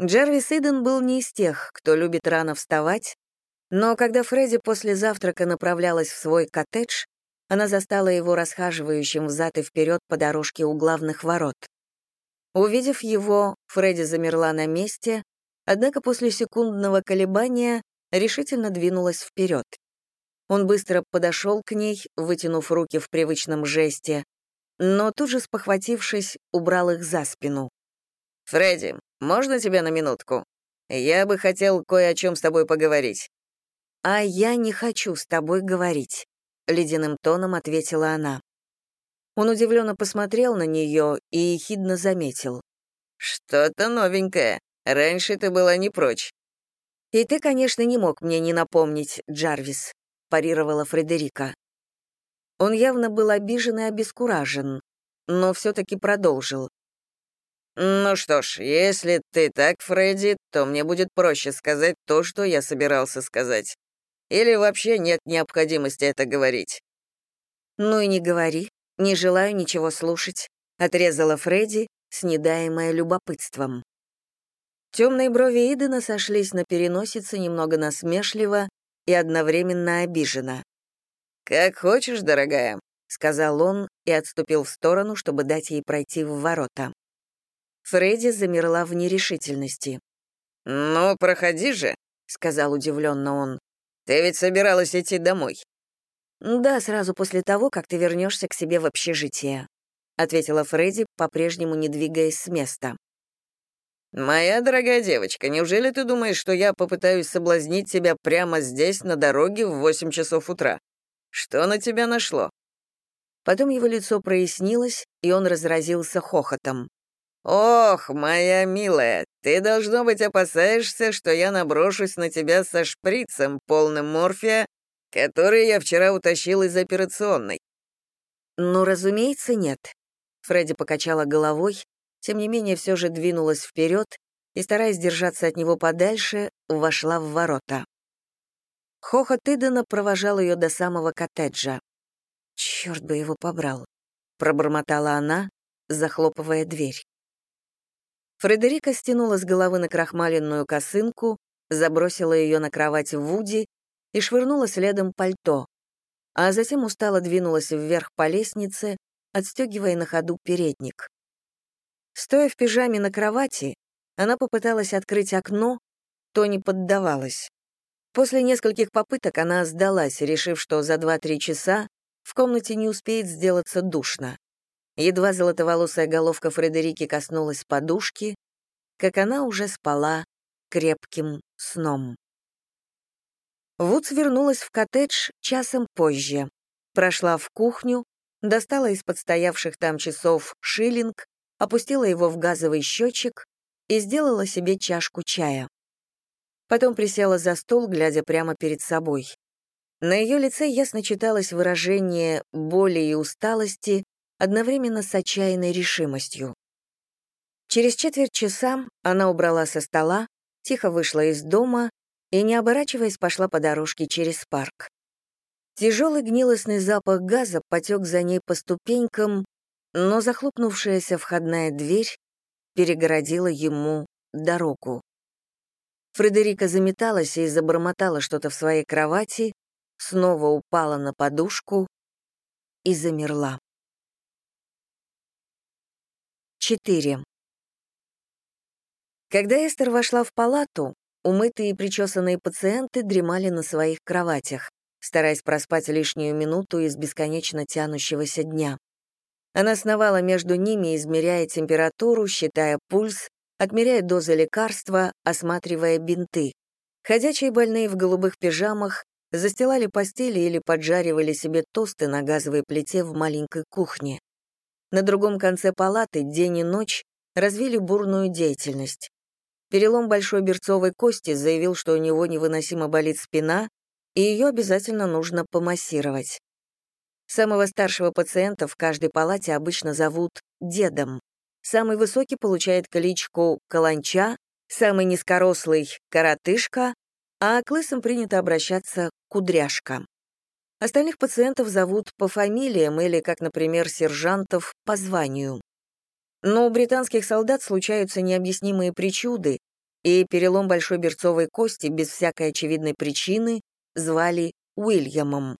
Джервис Иден был не из тех, кто любит рано вставать, но когда Фредди после завтрака направлялась в свой коттедж, она застала его расхаживающим взад и вперед по дорожке у главных ворот. Увидев его, Фредди замерла на месте, однако после секундного колебания решительно двинулась вперед. Он быстро подошел к ней, вытянув руки в привычном жесте, но тут же, спохватившись, убрал их за спину. «Фредди, можно тебя на минутку? Я бы хотел кое о чем с тобой поговорить». «А я не хочу с тобой говорить», — ледяным тоном ответила она. Он удивленно посмотрел на нее и ехидно заметил. «Что-то новенькое. Раньше ты была не прочь». «И ты, конечно, не мог мне не напомнить, Джарвис парировала Фредерика. Он явно был обижен и обескуражен, но все-таки продолжил. «Ну что ж, если ты так, Фредди, то мне будет проще сказать то, что я собирался сказать. Или вообще нет необходимости это говорить». «Ну и не говори, не желаю ничего слушать», — отрезала Фредди, снедаемая любопытством. Темные брови Идена сошлись на переносице немного насмешливо, и одновременно обижена. «Как хочешь, дорогая», — сказал он и отступил в сторону, чтобы дать ей пройти в ворота. Фредди замерла в нерешительности. «Ну, проходи же», — сказал удивленно он. Ты ведь собиралась идти домой?» «Да, сразу после того, как ты вернешься к себе в общежитие», ответила Фредди, по-прежнему не двигаясь с места. «Моя дорогая девочка, неужели ты думаешь, что я попытаюсь соблазнить тебя прямо здесь, на дороге, в восемь часов утра? Что на тебя нашло?» Потом его лицо прояснилось, и он разразился хохотом. «Ох, моя милая, ты, должно быть, опасаешься, что я наброшусь на тебя со шприцем, полным морфия, который я вчера утащил из операционной». «Ну, разумеется, нет». Фредди покачала головой, тем не менее все же двинулась вперед и, стараясь держаться от него подальше, вошла в ворота. Хохот Идена провожал ее до самого коттеджа. «Черт бы его побрал», — пробормотала она, захлопывая дверь. Фредерика стянула с головы накрахмаленную косынку, забросила ее на кровать в Вуди и швырнула следом пальто, а затем устало двинулась вверх по лестнице, отстегивая на ходу передник. Стоя в пижаме на кровати, она попыталась открыть окно, то не поддавалась. После нескольких попыток она сдалась, решив, что за 2-3 часа в комнате не успеет сделаться душно. Едва золотоволосая головка Фредерики коснулась подушки, как она уже спала крепким сном. Вудс вернулась в коттедж часом позже, прошла в кухню, достала из-под стоявших там часов шиллинг, опустила его в газовый счетчик и сделала себе чашку чая. Потом присела за стол, глядя прямо перед собой. На ее лице ясно читалось выражение боли и усталости, одновременно с отчаянной решимостью. Через четверть часа она убрала со стола, тихо вышла из дома и, не оборачиваясь, пошла по дорожке через парк. Тяжелый гнилостный запах газа потек за ней по ступенькам, но захлопнувшаяся входная дверь перегородила ему дорогу. Фредерика заметалась и забормотала что-то в своей кровати, снова упала на подушку и замерла. 4. Когда Эстер вошла в палату, умытые и причесанные пациенты дремали на своих кроватях, стараясь проспать лишнюю минуту из бесконечно тянущегося дня. Она сновала между ними, измеряя температуру, считая пульс, отмеряя дозы лекарства, осматривая бинты. Ходячие больные в голубых пижамах застилали постели или поджаривали себе тосты на газовой плите в маленькой кухне. На другом конце палаты день и ночь развили бурную деятельность. Перелом большой берцовой кости заявил, что у него невыносимо болит спина, и ее обязательно нужно помассировать. Самого старшего пациента в каждой палате обычно зовут дедом. Самый высокий получает кличку Каланча, самый низкорослый — Коротышка, а к лысым принято обращаться Кудряшка. Остальных пациентов зовут по фамилиям или, как, например, сержантов, по званию. Но у британских солдат случаются необъяснимые причуды, и перелом большой берцовой кости без всякой очевидной причины звали Уильямом.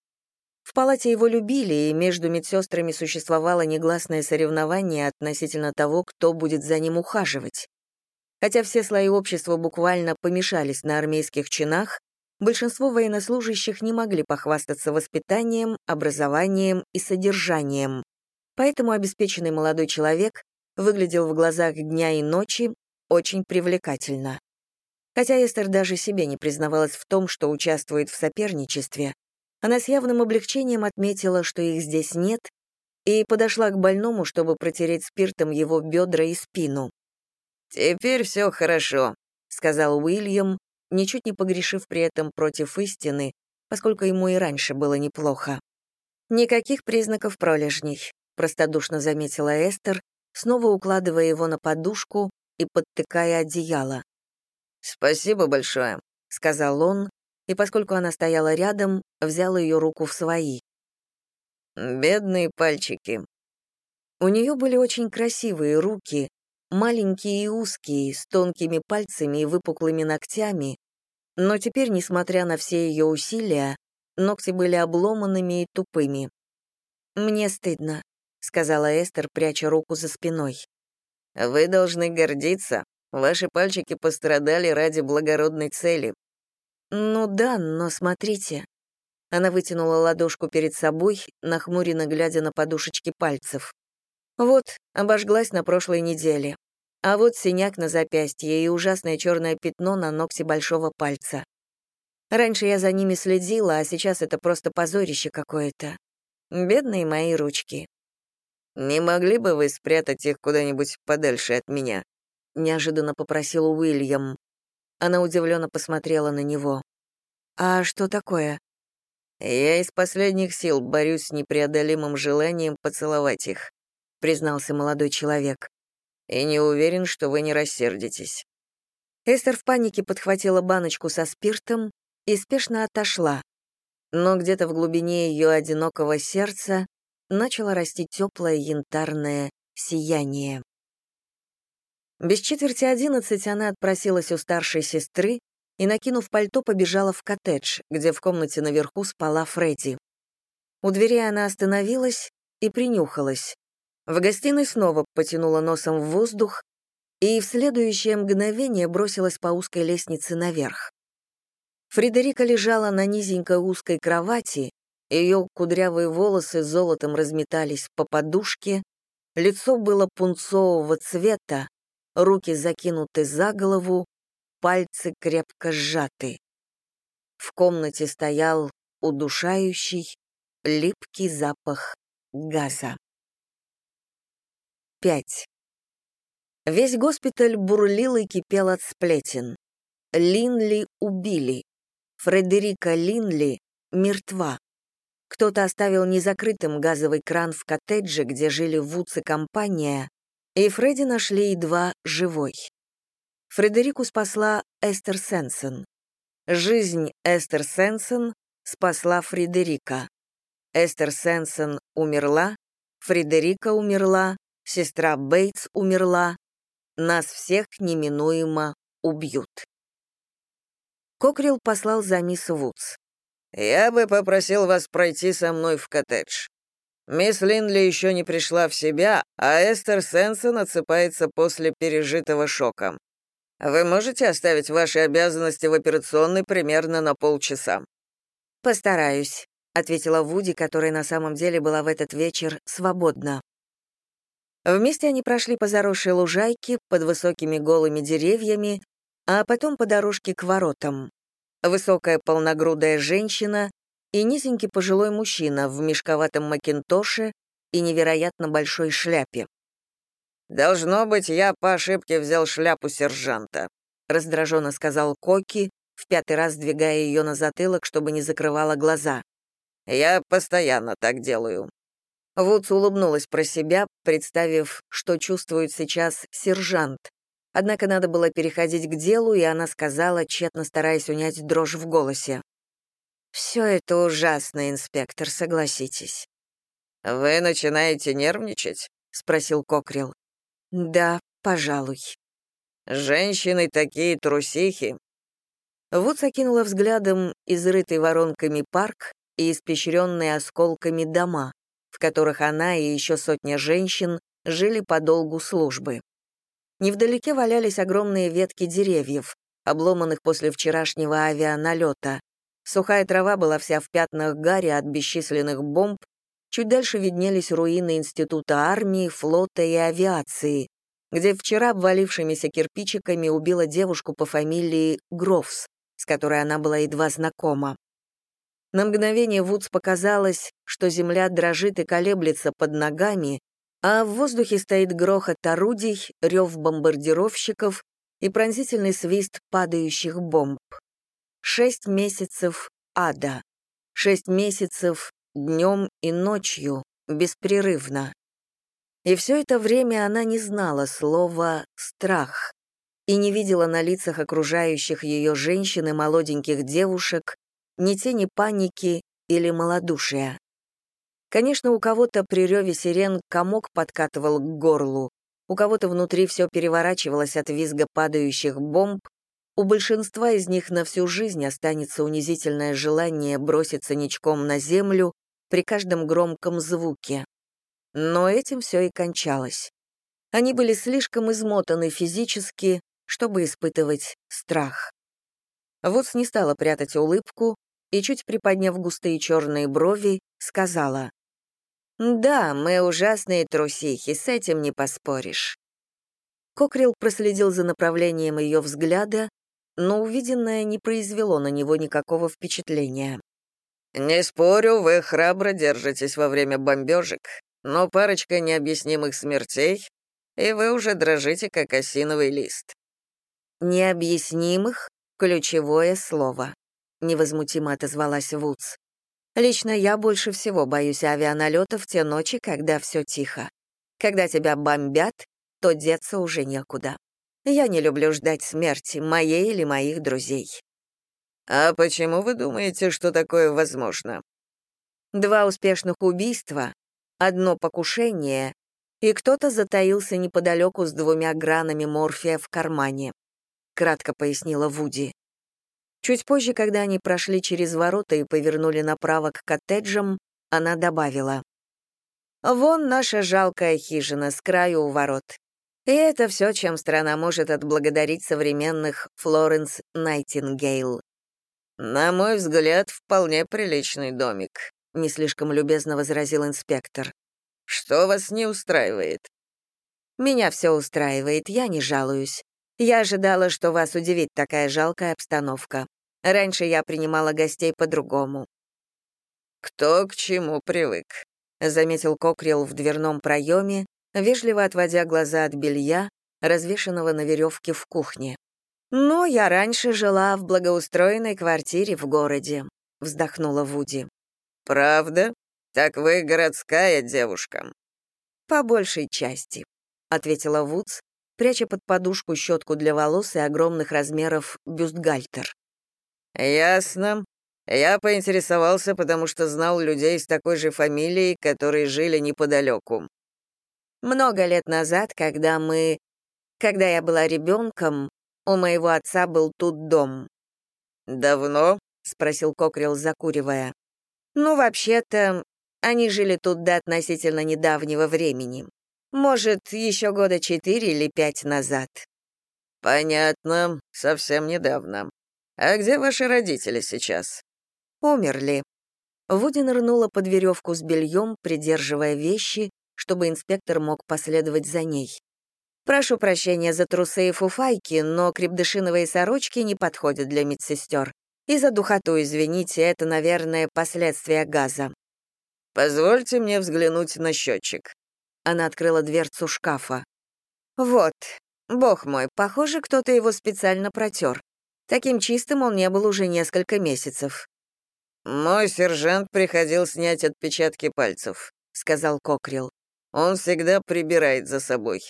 В палате его любили, и между медсестрами существовало негласное соревнование относительно того, кто будет за ним ухаживать. Хотя все слои общества буквально помешались на армейских чинах, большинство военнослужащих не могли похвастаться воспитанием, образованием и содержанием. Поэтому обеспеченный молодой человек выглядел в глазах дня и ночи очень привлекательно. Хотя Эстер даже себе не признавалась в том, что участвует в соперничестве, она с явным облегчением отметила, что их здесь нет, и подошла к больному, чтобы протереть спиртом его бедра и спину. «Теперь все хорошо», — сказал Уильям, ничуть не погрешив при этом против истины, поскольку ему и раньше было неплохо. «Никаких признаков пролежней», — простодушно заметила Эстер, снова укладывая его на подушку и подтыкая одеяло. «Спасибо большое», — сказал он, и поскольку она стояла рядом, взял ее руку в свои. «Бедные пальчики». У нее были очень красивые руки, маленькие и узкие, с тонкими пальцами и выпуклыми ногтями, но теперь, несмотря на все ее усилия, ногти были обломанными и тупыми. «Мне стыдно», — сказала Эстер, пряча руку за спиной. «Вы должны гордиться. Ваши пальчики пострадали ради благородной цели». «Ну да, но смотрите». Она вытянула ладошку перед собой, нахмуренно глядя на подушечки пальцев. «Вот, обожглась на прошлой неделе. А вот синяк на запястье и ужасное черное пятно на ногте большого пальца. Раньше я за ними следила, а сейчас это просто позорище какое-то. Бедные мои ручки. «Не могли бы вы спрятать их куда-нибудь подальше от меня?» — неожиданно попросил Уильям. Она удивленно посмотрела на него. «А что такое?» «Я из последних сил борюсь с непреодолимым желанием поцеловать их», — признался молодой человек. «И не уверен, что вы не рассердитесь». Эстер в панике подхватила баночку со спиртом и спешно отошла. Но где-то в глубине ее одинокого сердца начало расти теплое янтарное сияние. Без четверти одиннадцать она отпросилась у старшей сестры и, накинув пальто, побежала в коттедж, где в комнате наверху спала Фредди. У двери она остановилась и принюхалась. В гостиной снова потянула носом в воздух и в следующее мгновение бросилась по узкой лестнице наверх. Фредерика лежала на низенькой узкой кровати, ее кудрявые волосы золотом разметались по подушке, лицо было пунцового цвета, руки закинуты за голову, пальцы крепко сжаты. В комнате стоял удушающий, липкий запах газа. 5. Весь госпиталь бурлил и кипел от сплетен. Линли убили. Фредерика Линли мертва. Кто-то оставил незакрытым газовый кран в коттедже, где жили Вудс компания, и Фредди нашли едва живой. Фредерику спасла Эстер Сенсен. Жизнь Эстер Сенсен спасла Фредерика. Эстер Сенсен умерла, Фредерика умерла, сестра Бейтс умерла. Нас всех неминуемо убьют. Кокрилл послал за мисс Вудс. «Я бы попросил вас пройти со мной в коттедж. Мисс Линли еще не пришла в себя, а Эстер Сенсон отсыпается после пережитого шока. Вы можете оставить ваши обязанности в операционной примерно на полчаса?» «Постараюсь», — ответила Вуди, которая на самом деле была в этот вечер свободна. Вместе они прошли по заросшей лужайке под высокими голыми деревьями, а потом по дорожке к воротам. Высокая полногрудая женщина и низенький пожилой мужчина в мешковатом макинтоше и невероятно большой шляпе. «Должно быть, я по ошибке взял шляпу сержанта», раздраженно сказал Коки, в пятый раз двигая ее на затылок, чтобы не закрывала глаза. «Я постоянно так делаю». Вудс улыбнулась про себя, представив, что чувствует сейчас сержант. Однако надо было переходить к делу, и она сказала, тщетно стараясь унять дрожь в голосе. Все это ужасно, инспектор, согласитесь. Вы начинаете нервничать? спросил Кокрил. Да, пожалуй. Женщины такие трусихи. Вудс окинула взглядом изрытый воронками парк и испещренные осколками дома, в которых она и еще сотня женщин жили по долгу службы. Невдалеке валялись огромные ветки деревьев, обломанных после вчерашнего авианалета, Сухая трава была вся в пятнах гари от бесчисленных бомб, чуть дальше виднелись руины Института армии, флота и авиации, где вчера обвалившимися кирпичиками убила девушку по фамилии Грофс, с которой она была едва знакома. На мгновение Вудс показалось, что земля дрожит и колеблется под ногами, а в воздухе стоит грохот орудий, рев бомбардировщиков и пронзительный свист падающих бомб. Шесть месяцев ада. Шесть месяцев днем и ночью, беспрерывно. И все это время она не знала слова «страх» и не видела на лицах окружающих ее женщин и молоденьких девушек ни тени паники или малодушия. Конечно, у кого-то при реве сирен комок подкатывал к горлу, у кого-то внутри все переворачивалось от визга падающих бомб, у большинства из них на всю жизнь останется унизительное желание броситься ничком на землю при каждом громком звуке. Но этим все и кончалось. Они были слишком измотаны физически, чтобы испытывать страх. Вудс не стала прятать улыбку и, чуть приподняв густые черные брови, сказала. «Да, мы ужасные трусихи, с этим не поспоришь». Кокрил проследил за направлением ее взгляда, но увиденное не произвело на него никакого впечатления. «Не спорю, вы храбро держитесь во время бомбежек, но парочка необъяснимых смертей, и вы уже дрожите, как осиновый лист». «Необъяснимых — ключевое слово», — невозмутимо отозвалась Вудс. «Лично я больше всего боюсь авианалетов в те ночи, когда все тихо. Когда тебя бомбят, то деться уже некуда. Я не люблю ждать смерти, моей или моих друзей». «А почему вы думаете, что такое возможно?» Два успешных убийства, одно покушение, и кто-то затаился неподалеку с двумя гранами морфия в кармане кратко пояснила Вуди. Чуть позже, когда они прошли через ворота и повернули направо к коттеджам, она добавила. «Вон наша жалкая хижина с краю у ворот. И это все, чем страна может отблагодарить современных Флоренс Найтингейл». «На мой взгляд, вполне приличный домик», — не слишком любезно возразил инспектор. «Что вас не устраивает?» «Меня все устраивает, я не жалуюсь. Я ожидала, что вас удивит такая жалкая обстановка. Раньше я принимала гостей по-другому». «Кто к чему привык», — заметил Кокрил в дверном проеме, вежливо отводя глаза от белья, развешанного на веревке в кухне. «Но я раньше жила в благоустроенной квартире в городе», — вздохнула Вуди. «Правда? Так вы городская девушка?» «По большей части», — ответила Вудс, пряча под подушку щетку для волос и огромных размеров бюстгальтер. «Ясно. Я поинтересовался, потому что знал людей с такой же фамилией, которые жили неподалеку. Много лет назад, когда мы... Когда я была ребенком, у моего отца был тут дом». «Давно?» — спросил Кокрил, закуривая. «Ну, вообще-то, они жили тут до относительно недавнего времени. Может, еще года четыре или пять назад. Понятно, совсем недавно. А где ваши родители сейчас? Умерли. Вуди нырнула под веревку с бельем, придерживая вещи, чтобы инспектор мог последовать за ней. Прошу прощения за трусы и фуфайки, но крепдышиновые сорочки не подходят для медсестер. И за духоту, извините, это, наверное, последствия газа. Позвольте мне взглянуть на счетчик. Она открыла дверцу шкафа. «Вот, бог мой, похоже, кто-то его специально протер. Таким чистым он не был уже несколько месяцев». «Мой сержант приходил снять отпечатки пальцев», — сказал Кокрил. «Он всегда прибирает за собой».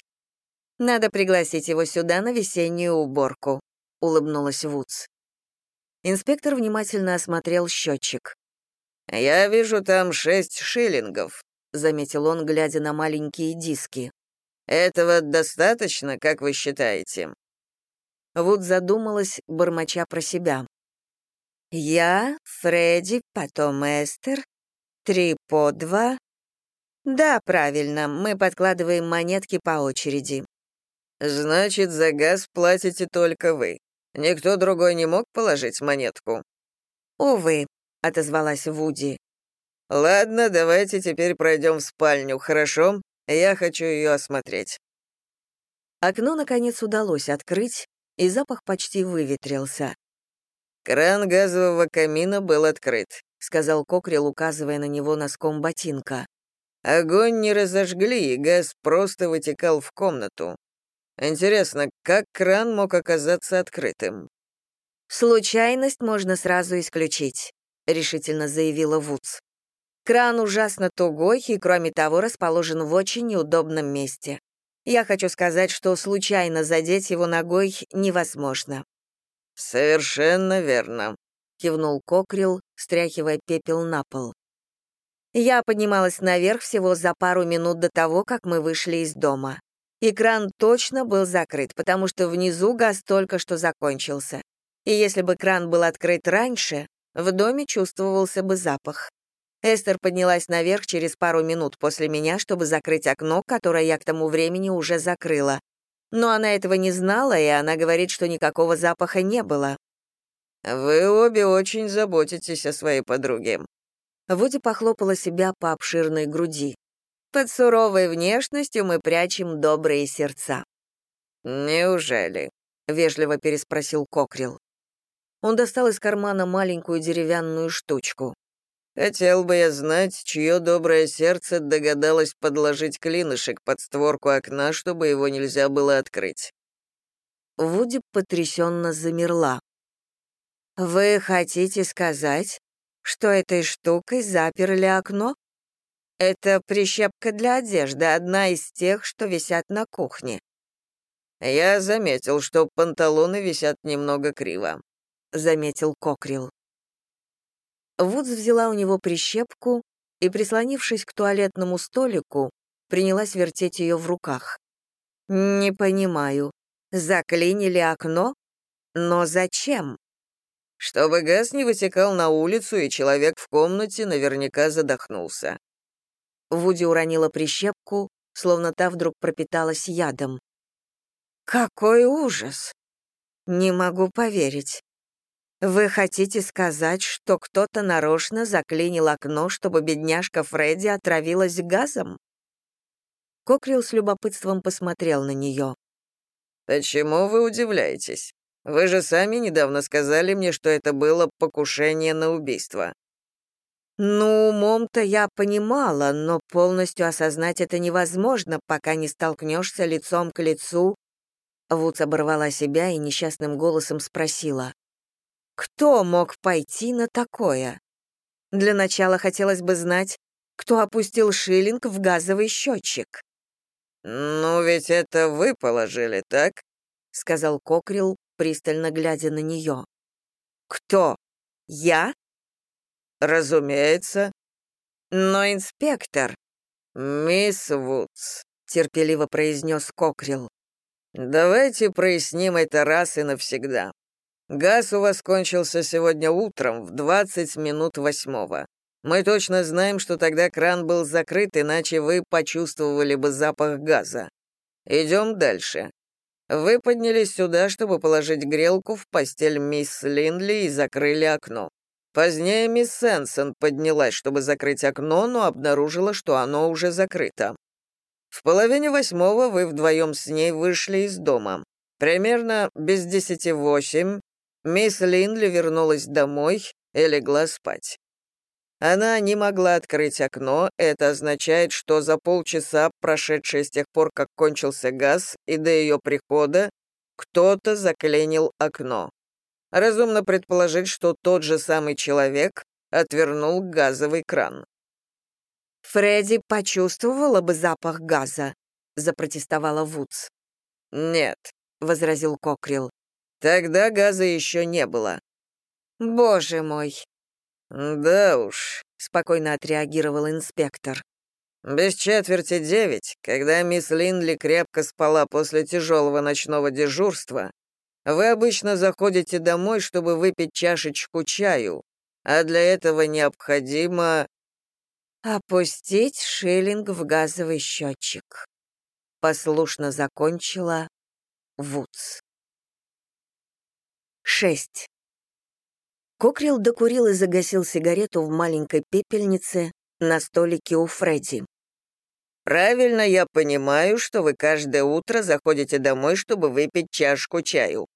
«Надо пригласить его сюда на весеннюю уборку», — улыбнулась Вудс. Инспектор внимательно осмотрел счетчик. «Я вижу там шесть шиллингов. — заметил он, глядя на маленькие диски. «Этого достаточно, как вы считаете?» Вуд задумалась, бормоча про себя. «Я, Фредди, потом Эстер, три по два. Да, правильно, мы подкладываем монетки по очереди». «Значит, за газ платите только вы. Никто другой не мог положить монетку?» «Увы», — отозвалась Вуди. «Ладно, давайте теперь пройдем в спальню, хорошо? Я хочу ее осмотреть». Окно, наконец, удалось открыть, и запах почти выветрился. «Кран газового камина был открыт», — сказал Кокрил, указывая на него носком ботинка. «Огонь не разожгли, и газ просто вытекал в комнату. Интересно, как кран мог оказаться открытым?» «Случайность можно сразу исключить», — решительно заявила Вудс. Кран ужасно тугой и, кроме того, расположен в очень неудобном месте. Я хочу сказать, что случайно задеть его ногой невозможно». «Совершенно верно», — кивнул Кокрил, стряхивая пепел на пол. Я поднималась наверх всего за пару минут до того, как мы вышли из дома. И кран точно был закрыт, потому что внизу газ только что закончился. И если бы кран был открыт раньше, в доме чувствовался бы запах. Эстер поднялась наверх через пару минут после меня, чтобы закрыть окно, которое я к тому времени уже закрыла. Но она этого не знала, и она говорит, что никакого запаха не было. Вы обе очень заботитесь о своей подруге». Вуди похлопала себя по обширной груди. «Под суровой внешностью мы прячем добрые сердца». «Неужели?» — вежливо переспросил Кокрил. Он достал из кармана маленькую деревянную штучку. «Хотел бы я знать, чье доброе сердце догадалось подложить клинышек под створку окна, чтобы его нельзя было открыть». Вуди потрясенно замерла. «Вы хотите сказать, что этой штукой заперли окно? Это прищепка для одежды, одна из тех, что висят на кухне». «Я заметил, что панталоны висят немного криво», — заметил Кокрил. Вудс взяла у него прищепку и, прислонившись к туалетному столику, принялась вертеть ее в руках. «Не понимаю. Заклинили окно? Но зачем?» «Чтобы газ не вытекал на улицу, и человек в комнате наверняка задохнулся». Вуди уронила прищепку, словно та вдруг пропиталась ядом. «Какой ужас! Не могу поверить. Вы хотите сказать, что кто-то нарочно заклинил окно, чтобы бедняжка Фредди отравилась газом? Кокрил с любопытством посмотрел на нее. «Почему вы удивляетесь? Вы же сами недавно сказали мне, что это было покушение на убийство». «Ну, умом-то я понимала, но полностью осознать это невозможно, пока не столкнешься лицом к лицу». Вудс оборвала себя и несчастным голосом спросила. Кто мог пойти на такое? Для начала хотелось бы знать, кто опустил шиллинг в газовый счетчик. «Ну, ведь это вы положили, так?» — сказал Кокрил, пристально глядя на нее. «Кто? Я?» «Разумеется». «Но инспектор...» «Мисс Вудс», — терпеливо произнес Кокрил. «Давайте проясним это раз и навсегда. Газ у вас кончился сегодня утром в 20 минут восьмого. Мы точно знаем, что тогда кран был закрыт, иначе вы почувствовали бы запах газа. Идем дальше. Вы поднялись сюда, чтобы положить грелку в постель мисс Линдли и закрыли окно. Позднее мисс Сенсен поднялась, чтобы закрыть окно, но обнаружила, что оно уже закрыто. В половине восьмого вы вдвоем с ней вышли из дома. Примерно без десяти восемь Мисс Линли вернулась домой и легла спать. Она не могла открыть окно, это означает, что за полчаса, прошедшие с тех пор, как кончился газ, и до ее прихода, кто-то заклинил окно. Разумно предположить, что тот же самый человек отвернул газовый кран. «Фредди почувствовала бы запах газа», — запротестовала Вудс. «Нет», — возразил Кокрил. Тогда газа еще не было. Боже мой. Да уж, спокойно отреагировал инспектор. Без четверти девять, когда мисс Линли крепко спала после тяжелого ночного дежурства, вы обычно заходите домой, чтобы выпить чашечку чаю, а для этого необходимо... Опустить шиллинг в газовый счетчик. Послушно закончила Вудс. 6. Кокрил докурил и загасил сигарету в маленькой пепельнице на столике у Фредди. «Правильно я понимаю, что вы каждое утро заходите домой, чтобы выпить чашку чаю».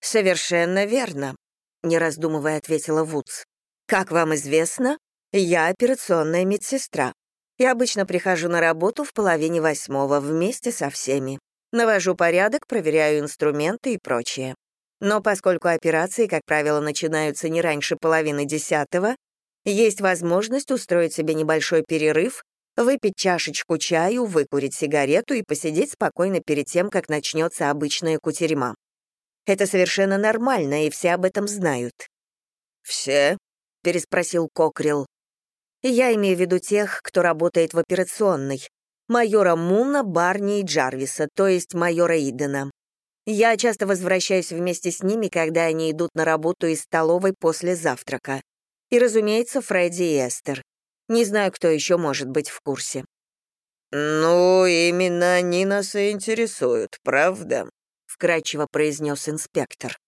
«Совершенно верно», — не раздумывая ответила Вудс. «Как вам известно, я операционная медсестра. Я обычно прихожу на работу в половине восьмого вместе со всеми. Навожу порядок, проверяю инструменты и прочее. Но поскольку операции, как правило, начинаются не раньше половины десятого, есть возможность устроить себе небольшой перерыв, выпить чашечку чаю, выкурить сигарету и посидеть спокойно перед тем, как начнется обычная кутерьма. Это совершенно нормально, и все об этом знают. «Все?» — переспросил Кокрил. «Я имею в виду тех, кто работает в операционной. Майора Муна, Барни и Джарвиса, то есть майора Идена. Я часто возвращаюсь вместе с ними, когда они идут на работу из столовой после завтрака. И, разумеется, Фредди и Эстер. Не знаю, кто еще может быть в курсе. «Ну, именно они нас и интересуют, правда?» — вкрадчиво произнес инспектор.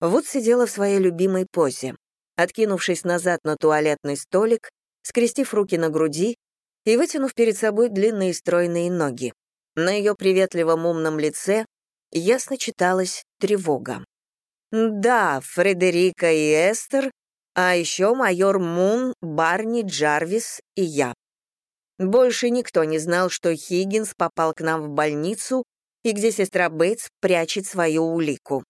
Вуд сидела в своей любимой позе, откинувшись назад на туалетный столик, скрестив руки на груди и вытянув перед собой длинные стройные ноги. На ее приветливом умном лице ясно читалась тревога. «Да, Фредерика и Эстер, а еще майор Мун, Барни, Джарвис и я. Больше никто не знал, что Хиггинс попал к нам в больницу и где сестра Бейтс прячет свою улику.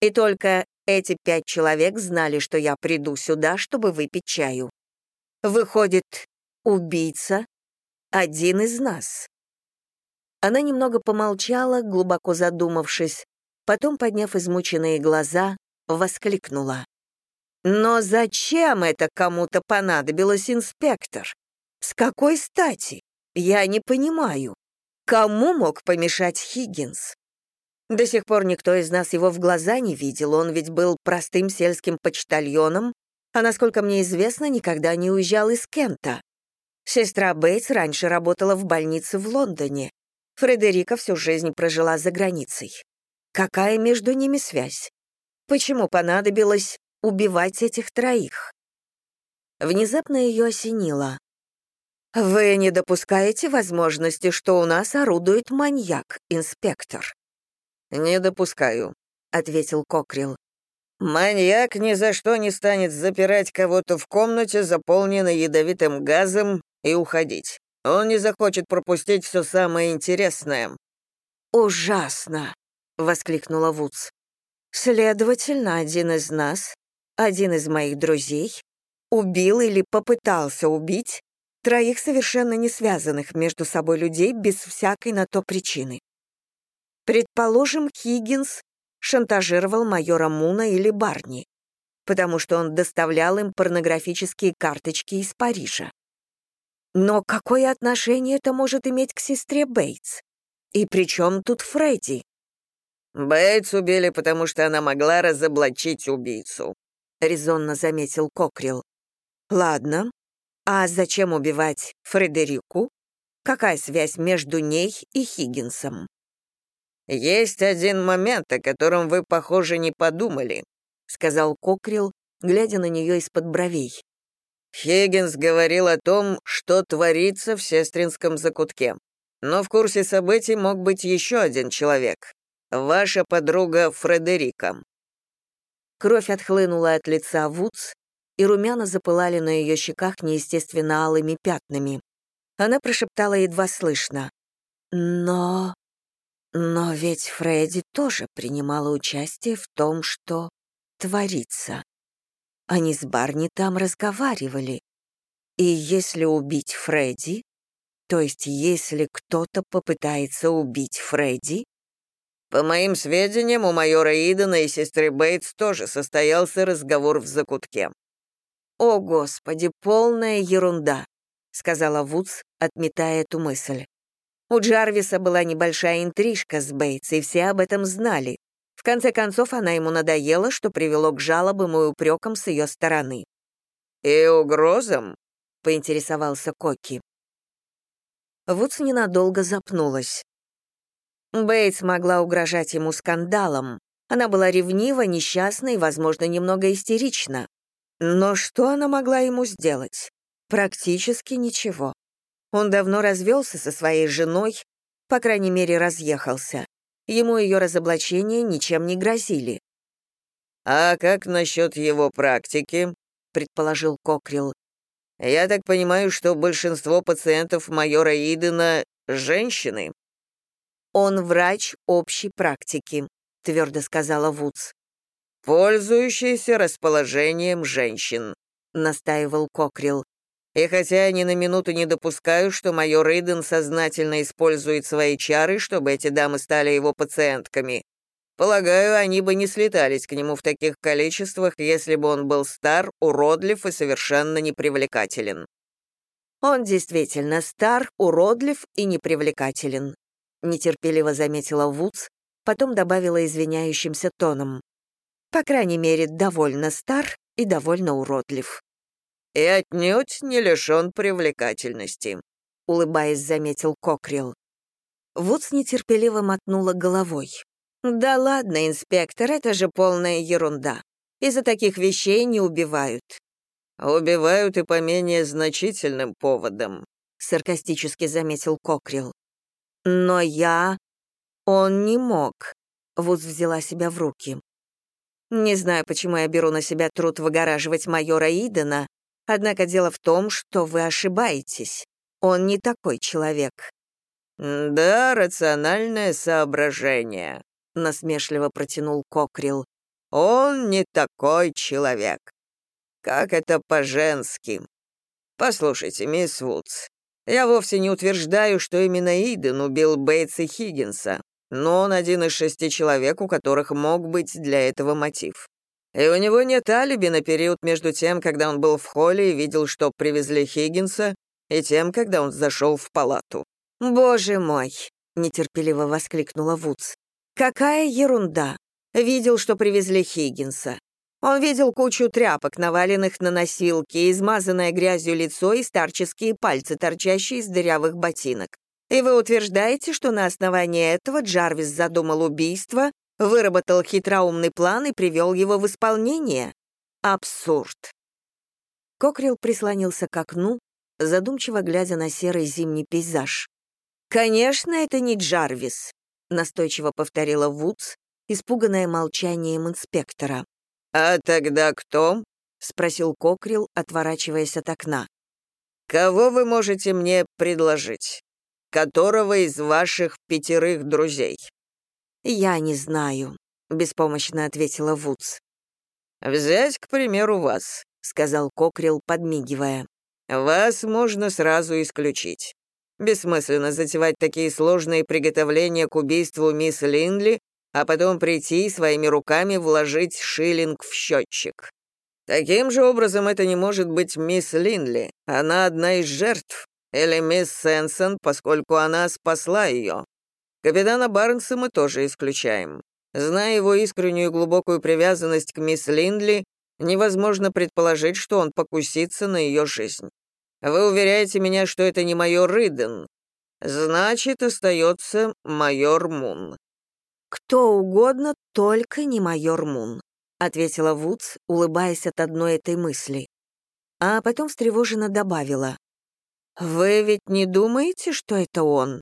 И только эти пять человек знали, что я приду сюда, чтобы выпить чаю. Выходит, убийца — один из нас. Она немного помолчала, глубоко задумавшись, потом, подняв измученные глаза, воскликнула. «Но зачем это кому-то понадобилось, инспектор? С какой стати? Я не понимаю. Кому мог помешать Хиггинс? До сих пор никто из нас его в глаза не видел, он ведь был простым сельским почтальоном, а, насколько мне известно, никогда не уезжал из Кента. Сестра Бейтс раньше работала в больнице в Лондоне. Фредерика всю жизнь прожила за границей. Какая между ними связь? Почему понадобилось убивать этих троих? Внезапно ее осенило. «Вы не допускаете возможности, что у нас орудует маньяк, инспектор?» «Не допускаю», — ответил Кокрил. «Маньяк ни за что не станет запирать кого-то в комнате, заполненной ядовитым газом, и уходить. Он не захочет пропустить все самое интересное». «Ужасно!» — воскликнула Вудс. «Следовательно, один из нас, один из моих друзей, убил или попытался убить троих совершенно не связанных между собой людей без всякой на то причины. Предположим, Хиггинс шантажировал майора Муна или Барни, потому что он доставлял им порнографические карточки из Парижа. Но какое отношение это может иметь к сестре Бейтс? И при чем тут Фредди? «Бейтс убили, потому что она могла разоблачить убийцу», — резонно заметил Кокрил. «Ладно, а зачем убивать Фредерику? Какая связь между ней и Хиггинсом? «Есть один момент, о котором вы, похоже, не подумали», — сказал Кокрил, глядя на нее из-под бровей. Хиггинс говорил о том, что творится в сестринском закутке. Но в курсе событий мог быть еще один человек. Ваша подруга Фредерика. Кровь отхлынула от лица Вудс, и румяна запылали на ее щеках неестественно алыми пятнами. Она прошептала едва слышно. «Но... но ведь Фредди тоже принимала участие в том, что творится. Они с Барни там разговаривали. И если убить Фредди, то есть если кто-то попытается убить Фредди, по моим сведениям, у майора Идена и сестры Бейтс тоже состоялся разговор в закутке. «О, Господи, полная ерунда», — сказала Вудс, отметая эту мысль. У Джарвиса была небольшая интрижка с Бейтс, и все об этом знали. Конце концов, она ему надоела, что привело к жалобам и упрекам с ее стороны. «И угрозам?» — поинтересовался Коки. Вудс ненадолго запнулась. Бейтс могла угрожать ему скандалом. Она была ревнива, несчастна и, возможно, немного истерична. Но что она могла ему сделать? Практически ничего. Он давно развелся со своей женой, по крайней мере, разъехался. Ему ее разоблачения ничем не грозили. «А как насчет его практики?» — предположил Кокрил. «Я так понимаю, что большинство пациентов майора Идена — женщины?» «Он врач общей практики», — твердо сказала Вудс пользующийся расположением женщин», — настаивал Кокрил. «И хотя я ни на минуту не допускаю, что майор Иден сознательно использует свои чары, чтобы эти дамы стали его пациентками, полагаю, они бы не слетались к нему в таких количествах, если бы он был стар, уродлив и совершенно непривлекателен». «Он действительно стар, уродлив и непривлекателен», — нетерпеливо заметила Вудс, потом добавила извиняющимся тоном. По крайней мере, довольно стар и довольно уродлив. «И отнюдь не лишен привлекательности», — улыбаясь, заметил Кокрил. Вудс нетерпеливо мотнула головой. «Да ладно, инспектор, это же полная ерунда. Из-за таких вещей не убивают». «Убивают и по менее значительным поводам», — саркастически заметил Кокрил. «Но я... Он не мог». Вуз взяла себя в руки. «Не знаю, почему я беру на себя труд выгораживать майора Идена, однако дело в том, что вы ошибаетесь. Он не такой человек». «Да, рациональное соображение», — насмешливо протянул Кокрил. «Он не такой человек. Как это по-женски. Послушайте, мисс Вудс, я вовсе не утверждаю, что именно Иден убил Бейтса Хиггинса, но он один из шести человек, у которых мог быть для этого мотив. И у него нет алиби на период между тем, когда он был в холле и видел, что привезли Хиггинса, и тем, когда он зашел в палату. «Боже мой!» — нетерпеливо воскликнула Вудс. «Какая ерунда! Видел, что привезли Хиггинса. Он видел кучу тряпок, наваленных на носилки, измазанное грязью лицо и старческие пальцы, торчащие из дырявых ботинок. И вы утверждаете, что на основании этого Джарвис задумал убийство, выработал хитроумный план и привел его в исполнение? Абсурд. Кокрил прислонился к окну, задумчиво глядя на серый зимний пейзаж. «Конечно, это не Джарвис», — настойчиво повторила Вудс, испуганная молчанием инспектора. «А тогда кто?» — спросил Кокрил, отворачиваясь от окна. «Кого вы можете мне предложить? Которого из ваших пятерых друзей?» «Я не знаю», — беспомощно ответила Вудс. «Взять, к примеру, вас», — сказал Кокрил, подмигивая. «Вас можно сразу исключить. Бессмысленно затевать такие сложные приготовления к убийству мисс Линдли, а потом прийти и своими руками вложить шиллинг в счетчик. Таким же образом это не может быть мисс Линдли. Она одна из жертв. Или мисс Сенсон, поскольку она спасла ее. Капитана Барнса мы тоже исключаем. Зная его искреннюю глубокую привязанность к мисс Линдли, невозможно предположить, что он покусится на ее жизнь. Вы уверяете меня, что это не майор Риден. Значит, остается майор Мун. «Кто угодно, только не майор Мун», — ответила Вудс, улыбаясь от одной этой мысли. А потом встревоженно добавила. «Вы ведь не думаете, что это он?»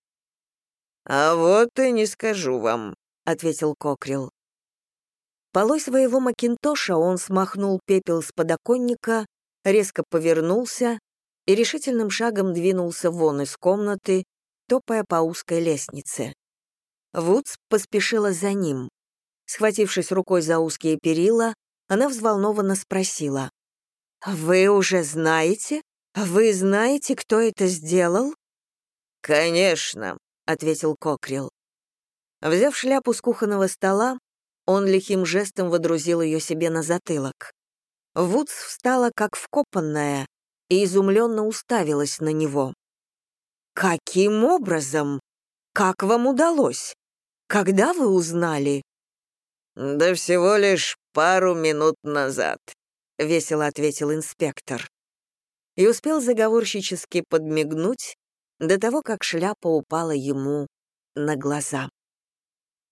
«А вот и не скажу вам», — ответил Кокрил. Полой своего макинтоша он смахнул пепел с подоконника, резко повернулся и решительным шагом двинулся вон из комнаты, топая по узкой лестнице. Вудс поспешила за ним. Схватившись рукой за узкие перила, она взволнованно спросила. «Вы уже знаете? Вы знаете, кто это сделал?» «Конечно», — ответил Кокрил. Взяв шляпу с кухонного стола, он лихим жестом водрузил ее себе на затылок. Вудс встала как вкопанная и изумленно уставилась на него. «Каким образом? Как вам удалось? Когда вы узнали?» «Да всего лишь пару минут назад», — весело ответил инспектор. И успел заговорщически подмигнуть до того, как шляпа упала ему на глаза.